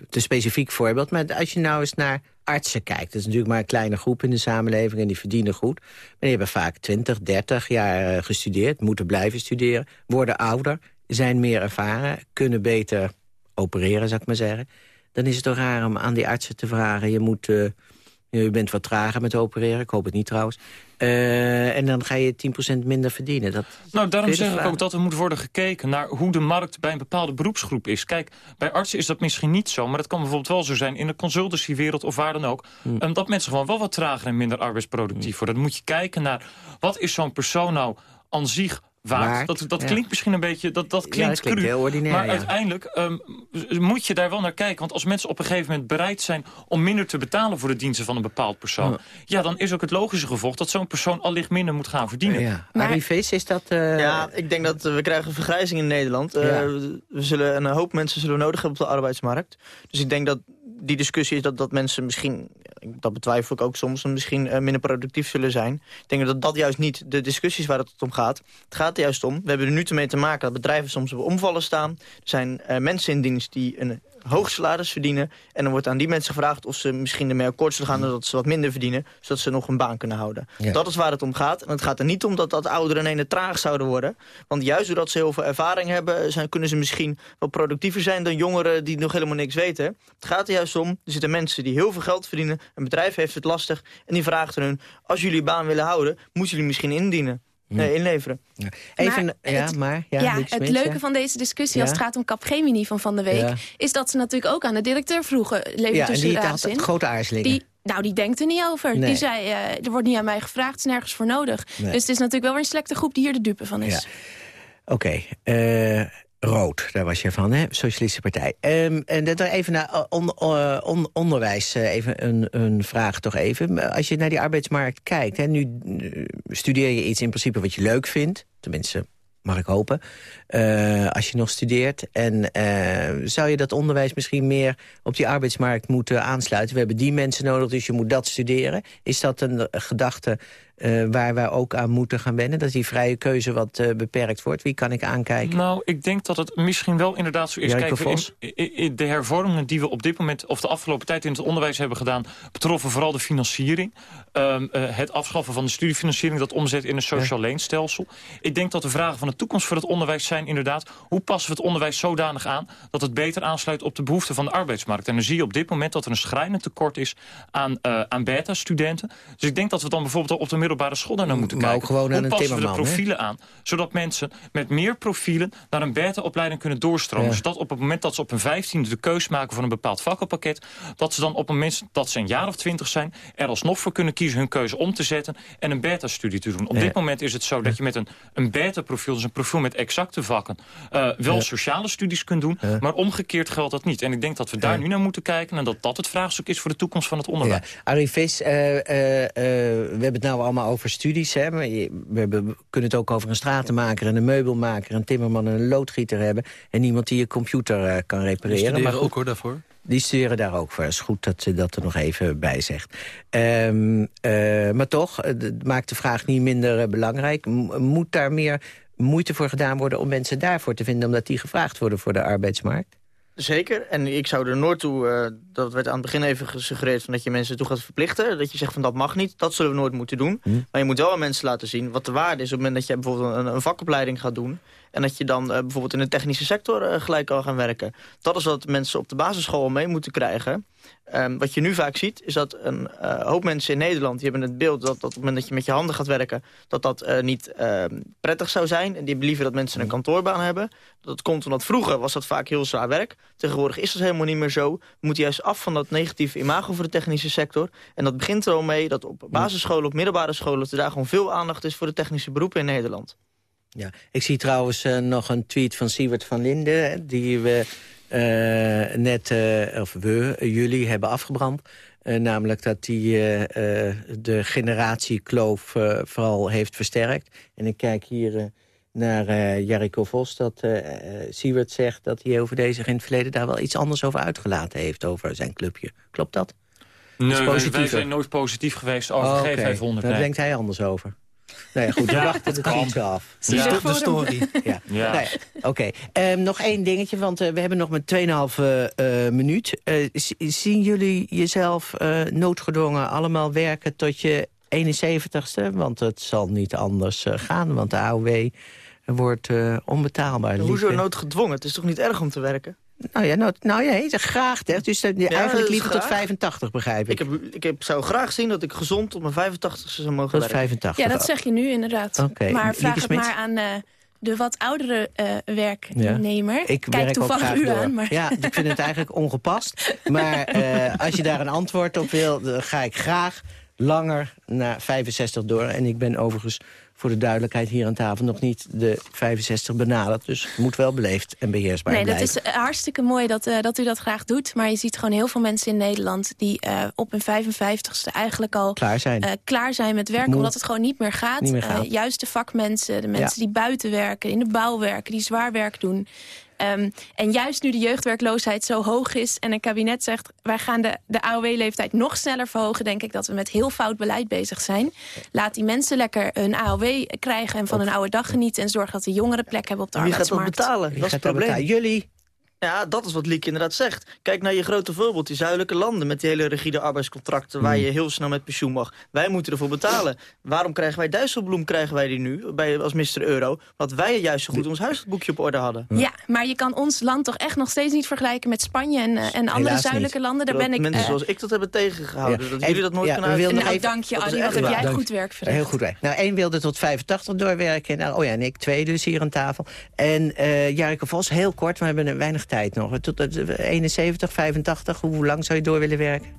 te specifiek voorbeeld. Maar als je nou eens naar artsen kijkt... dat is natuurlijk maar een kleine groep in de samenleving... en die verdienen goed. Maar die hebben vaak 20, 30 jaar gestudeerd... moeten blijven studeren, worden ouder... zijn meer ervaren, kunnen beter opereren, zou ik maar zeggen. Dan is het toch raar om aan die artsen te vragen... je moet je bent wat trager met opereren, ik hoop het niet trouwens. Uh, en dan ga je 10% minder verdienen. Dat nou, daarom zeg ik ook dat er moet worden gekeken naar hoe de markt bij een bepaalde beroepsgroep is. Kijk, bij artsen is dat misschien niet zo, maar dat kan bijvoorbeeld wel zo zijn in de consultancywereld of waar dan ook. Hmm. Um, dat mensen gewoon wel wat trager en minder arbeidsproductief hmm. worden. Dan moet je kijken naar wat is zo'n persoon nou aan zich waard. Dat, dat klinkt misschien een beetje, dat, dat klinkt, ja, heel ordinair. Maar uiteindelijk um, moet je daar wel naar kijken. Want als mensen op een gegeven moment bereid zijn om minder te betalen voor de diensten van een bepaald persoon. Ja, dan is ook het logische gevolg dat zo'n persoon allicht minder moet gaan verdienen. Ja. Maar is dat... Uh... Ja, ik denk dat uh, we krijgen vergrijzing in Nederland. Uh, we zullen een hoop mensen zullen we nodig hebben op de arbeidsmarkt. Dus ik denk dat die discussie is dat, dat mensen misschien, dat betwijfel ik ook soms, misschien uh, minder productief zullen zijn. Ik denk dat dat juist niet de discussies waar het om gaat. Het gaat er juist om, we hebben er nu mee te maken dat bedrijven soms op omvallen staan. Er zijn uh, mensen in dienst die een hoog salaris verdienen. En dan wordt aan die mensen gevraagd of ze misschien ermee akkoord zullen gaan... dat ze wat minder verdienen, zodat ze nog een baan kunnen houden. Dat is waar het om gaat. En het gaat er niet om dat, dat ouderen ene traag zouden worden. Want juist doordat ze heel veel ervaring hebben... Zijn, kunnen ze misschien wat productiever zijn dan jongeren die nog helemaal niks weten. Het gaat er juist om, er zitten mensen die heel veel geld verdienen... een bedrijf heeft het lastig en die vraagt hun... als jullie baan willen houden, moeten jullie misschien indienen. Nee, inleveren. Ja. Even, maar ja, het, maar, ja, ja het leuke van deze discussie als het gaat om Capgemini van van de week... is dat ze natuurlijk ook aan de directeur vroegen. Levert ja, die had grote aarzelingen. Die, nou, die denkt er niet over. Die zei, uh, er wordt niet aan mij gevraagd, het is nergens voor nodig. Dus het is natuurlijk wel weer een selecte groep die hier de dupe van is. Oké, okay. uh, Rood, daar was je van, hè? Socialistische Partij. Um, en dan even naar eh, on, on, onderwijs, even een, een vraag toch even. Als je naar die arbeidsmarkt kijkt, hè, nu studeer je iets in principe wat je leuk vindt. Tenminste, mag ik hopen, als je nog studeert. En zou je dat onderwijs misschien meer op die arbeidsmarkt moeten aansluiten? We hebben die mensen nodig, dus je moet dat studeren. Is dat een gedachte uh, waar wij ook aan moeten gaan wennen? Dat die vrije keuze wat uh, beperkt wordt? Wie kan ik aankijken? Nou, ik denk dat het misschien wel inderdaad zo is. Kijk, in, in de hervormingen die we op dit moment... of de afgelopen tijd in het onderwijs hebben gedaan... betroffen vooral de financiering. Um, uh, het afschaffen van de studiefinanciering... dat omzet in een sociaal ja. leenstelsel. Ik denk dat de vragen van de toekomst voor het onderwijs zijn inderdaad... hoe passen we het onderwijs zodanig aan... dat het beter aansluit op de behoeften van de arbeidsmarkt. En dan zie je op dit moment dat er een schrijnend tekort is aan, aan beta-studenten. Dus ik denk dat we dan bijvoorbeeld op de middelbare school daar naar moeten maar kijken. Ook gewoon Hoe passen we de profielen aan? Zodat mensen met meer profielen naar een beta-opleiding kunnen doorstromen. Ja. Zodat op het moment dat ze op een vijftiende de keus maken van een bepaald vakkenpakket... dat ze dan op het moment dat ze een jaar of twintig zijn... er alsnog voor kunnen kiezen hun keuze om te zetten en een beta-studie te doen. Op ja. dit moment is het zo dat je met een, een beta-profiel, dus een profiel met exacte vakken... Uh, wel ja. sociale studies kunt doen, maar omgekeerd geldt dat niet. En ik denk dat we daar nu naar moeten kijken... en dat dat het vraagstuk is voor de toekomst van het onderwijs. Ja. Uh, uh, we hebben het nou allemaal over studies. Hè? We, hebben, we, kunnen het ook over een stratenmaker en een meubelmaker... een timmerman en een loodgieter hebben... en iemand die je computer uh, kan repareren. maar ook hoor daarvoor. Die studeren daar ook voor. Het is goed dat ze dat er nog even bij zegt. Ehm, eh, maar toch, het maakt de vraag niet minder eh, belangrijk. Moet daar meer moeite voor gedaan worden om mensen daarvoor te vinden... omdat die gevraagd worden voor de arbeidsmarkt? Zeker. En ik zou er nooit toe, uh, dat werd aan het begin even gesuggereerd... Van dat je mensen toe gaat verplichten. Dat je zegt van dat mag niet. Dat zullen we nooit moeten doen. Hm. Maar je moet wel aan mensen laten zien wat de waarde is... op het moment dat je bijvoorbeeld een, een vakopleiding gaat doen. En dat je dan uh, bijvoorbeeld in de technische sector uh, gelijk kan gaan werken. Dat is wat mensen op de basisschool mee moeten krijgen. Um, wat je nu vaak ziet, is dat een uh, hoop mensen in Nederland... die hebben het beeld dat, dat op het moment dat je met je handen gaat werken... dat dat niet uh, prettig zou zijn. En die liever dat mensen een kantoorbaan hebben. Dat komt omdat vroeger was dat vaak heel zwaar werk. Tegenwoordig is dat helemaal niet meer zo. We moeten juist af van dat negatieve imago voor de technische sector. En dat begint er al mee dat op basisscholen, op middelbare scholen... dat er daar gewoon veel aandacht is voor de technische beroepen in Nederland. Ja, ik zie trouwens uh, nog een tweet van Siewert van Linden... die we uh, net, uh, of we, jullie hebben afgebrand. namelijk dat die de generatiekloof vooral heeft versterkt. En ik kijk hier naar Jericho Vos, dat Siewert zegt... dat hij over deze in het verleden daar wel iets anders over uitgelaten heeft... over zijn clubje. Klopt dat? Nee, wij zijn nooit positief geweest over oh, G500. Daar denkt hij anders over. Nou ja, goed, we wachten het iets af. Ja. De story. Ja. ja. Ja Oké, okay. um, nog één dingetje, want uh, we hebben nog maar 2,5 uh, minuut. Uh, zien jullie jezelf noodgedwongen allemaal werken tot je 71ste? Want het zal niet anders gaan, want de AOW wordt onbetaalbaar. Hoezo noodgedwongen? Het is toch niet erg om te werken? Nou ja, nou, nou ja, graag. Hè. Dus ja, eigenlijk liever tot 85, begrijp ik. Ik, heb, ik heb, zou graag zien dat ik gezond tot mijn 85ste zou mogen tot 85. Ja, dat zeg je nu inderdaad. Okay. Maar vraag het maar aan uh, de wat oudere uh, werknemer. Ja. Ik Kijk toevallig u door. aan. Maar... Ja, ik vind het eigenlijk ongepast. Maar als je daar een antwoord op wil, dan ga ik graag langer naar 65 door. En ik ben overigens voor de duidelijkheid hier aan tafel nog niet de 65 benaderd. Dus het moet wel beleefd en beheersbaar nee, blijven. Nee, dat is hartstikke mooi dat, uh, dat u dat graag doet. Maar je ziet gewoon heel veel mensen in Nederland... die uh, op hun 55ste eigenlijk al klaar zijn, uh, klaar zijn met werken. Omdat het gewoon niet meer gaat. Niet meer gaat. juist de vakmensen, de mensen ja. die buiten werken... in de bouw werken, die zwaar werk doen... Um, en juist nu de jeugdwerkloosheid zo hoog is... en een kabinet zegt, wij gaan de, de AOW-leeftijd nog sneller verhogen... denk ik dat we met heel fout beleid bezig zijn. Laat die mensen lekker een AOW krijgen en van hun oude dag genieten... en zorg dat de jongeren plek hebben op de Wie arbeidsmarkt. Wie gaat dat betalen? Dat is het probleem. Jullie? Ja, dat is wat Liek inderdaad zegt. Kijk naar je grote voorbeeld, die zuidelijke landen... met die hele rigide arbeidscontracten waar je heel snel met pensioen mag. Wij moeten ervoor betalen. Waarom krijgen wij Dijsselbloem krijgen wij die nu bij, als Mr. Euro? Want wij juist zo goed ons huisboekje op orde hadden. Ja, maar je kan ons land toch echt nog steeds niet vergelijken... met Spanje en, uh, en andere zuidelijke niet. landen. Daar dat ben ik, mensen uh, zoals ik dat hebben tegengehouden. Ja. Dat jullie dat nooit ja, kunnen wilden nou, even- dank je, Annie. Wat heb jij Dank. goed werk verricht. Heel goed werk. Nou, één wilde tot 85 doorwerken. Nou, oh ja, en ik twee dus hier aan tafel. En uh, Jarike Vos, heel kort, we hebben weinig tijd nog. Tot uh, 71, 85, hoe lang zou je door willen werken?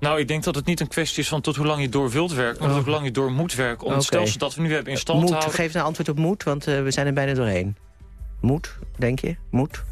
Nou, ik denk dat het niet een kwestie is van tot hoe lang je door wilt werken... maar Oh. tot hoe lang je door moet werken... om het Oké. stelsel dat we nu hebben in stand te houden. geef een antwoord op moed, want uh, we zijn er bijna doorheen. Moed, denk je? Moed?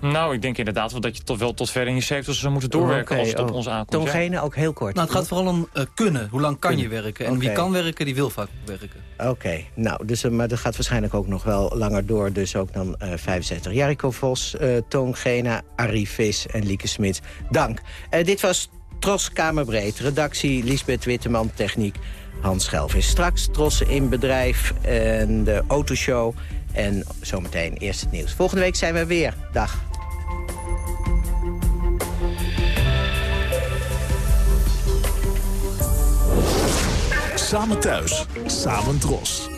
Nou, ik denk inderdaad wel dat je tot wel tot ver in je 70 zou moeten doorwerken... Als het op oh. ons aankomt. Toon ja. Gene ook heel kort. Nou, het gaat vooral om uh, kunnen. Hoe lang kan je werken? En wie kan werken, die wil vaak werken. Oké, nou, dus, uh, maar dat gaat waarschijnlijk ook nog wel langer door. Dus ook dan uh, 65. Jariko Vos, uh, Toon Gena, Arie Vis en Lieke Smit. Dank. Uh, dit was Tros Kamerbreed. Redactie Lisbeth Witteman, techniek Hans Schelvis. Straks Tros in bedrijf en de autoshow. En zometeen eerst het nieuws. Volgende week zijn we weer. Dag. Samen thuis, samen dros.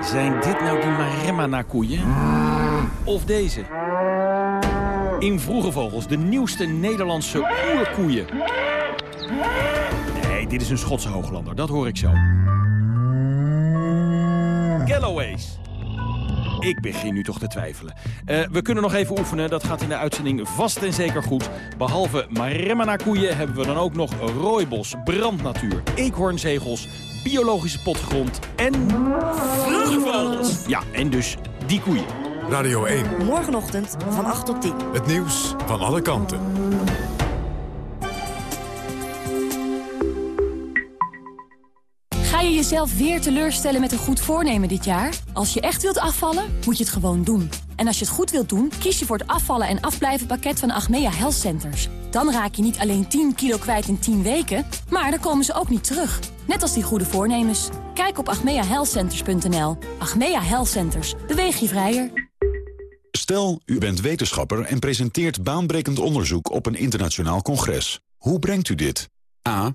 Zijn dit nou die Maremma-koeien? Of deze? In Vroege Vogels, de nieuwste Nederlandse oerkoeien. Nee, dit is een Schotse hooglander, dat hoor ik zo. Galloways. Ik begin nu toch te twijfelen. Uh, we kunnen nog even oefenen, dat gaat in de uitzending vast en zeker goed. Behalve Maremma koeien hebben we dan ook nog rooibos, brandnatuur, eekhoornzegels, biologische potgrond en... Vroege vogels! Ja, en dus die koeien. Radio 1. Morgenochtend van 8 tot 10. Het nieuws van alle kanten. Jezelf weer teleurstellen met een goed voornemen dit jaar? Als je echt wilt afvallen, moet je het gewoon doen. En als je het goed wilt doen, kies je voor het afvallen en afblijven pakket van Achmea Health Centers. Dan raak je niet alleen 10 kilo kwijt in 10 weken, maar dan komen ze ook niet terug. Net als die goede voornemens. Kijk op achmeahealthcenters.nl. Achmea Health Centers. Beweeg je vrijer. Stel, u bent wetenschapper en presenteert baanbrekend onderzoek op een internationaal congres. Hoe brengt u dit? A.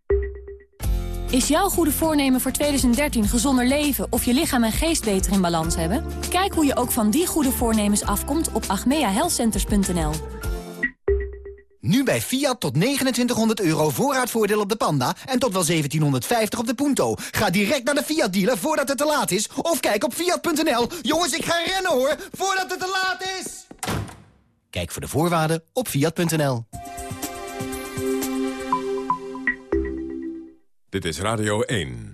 Is jouw goede voornemen voor 2013 gezonder leven of je lichaam en geest beter in balans hebben? Kijk hoe je ook van die goede voornemens afkomt op agmeahealthcenters.nl. Nu bij Fiat tot 2900 euro voorraadvoordeel op de Panda en tot wel 1750 op de Punto. Ga direct naar de Fiat dealer voordat het te laat is of kijk op fiat.nl. Jongens, ik ga rennen hoor, voordat het te laat is. Kijk voor de voorwaarden op fiat.nl. Dit is Radio 1.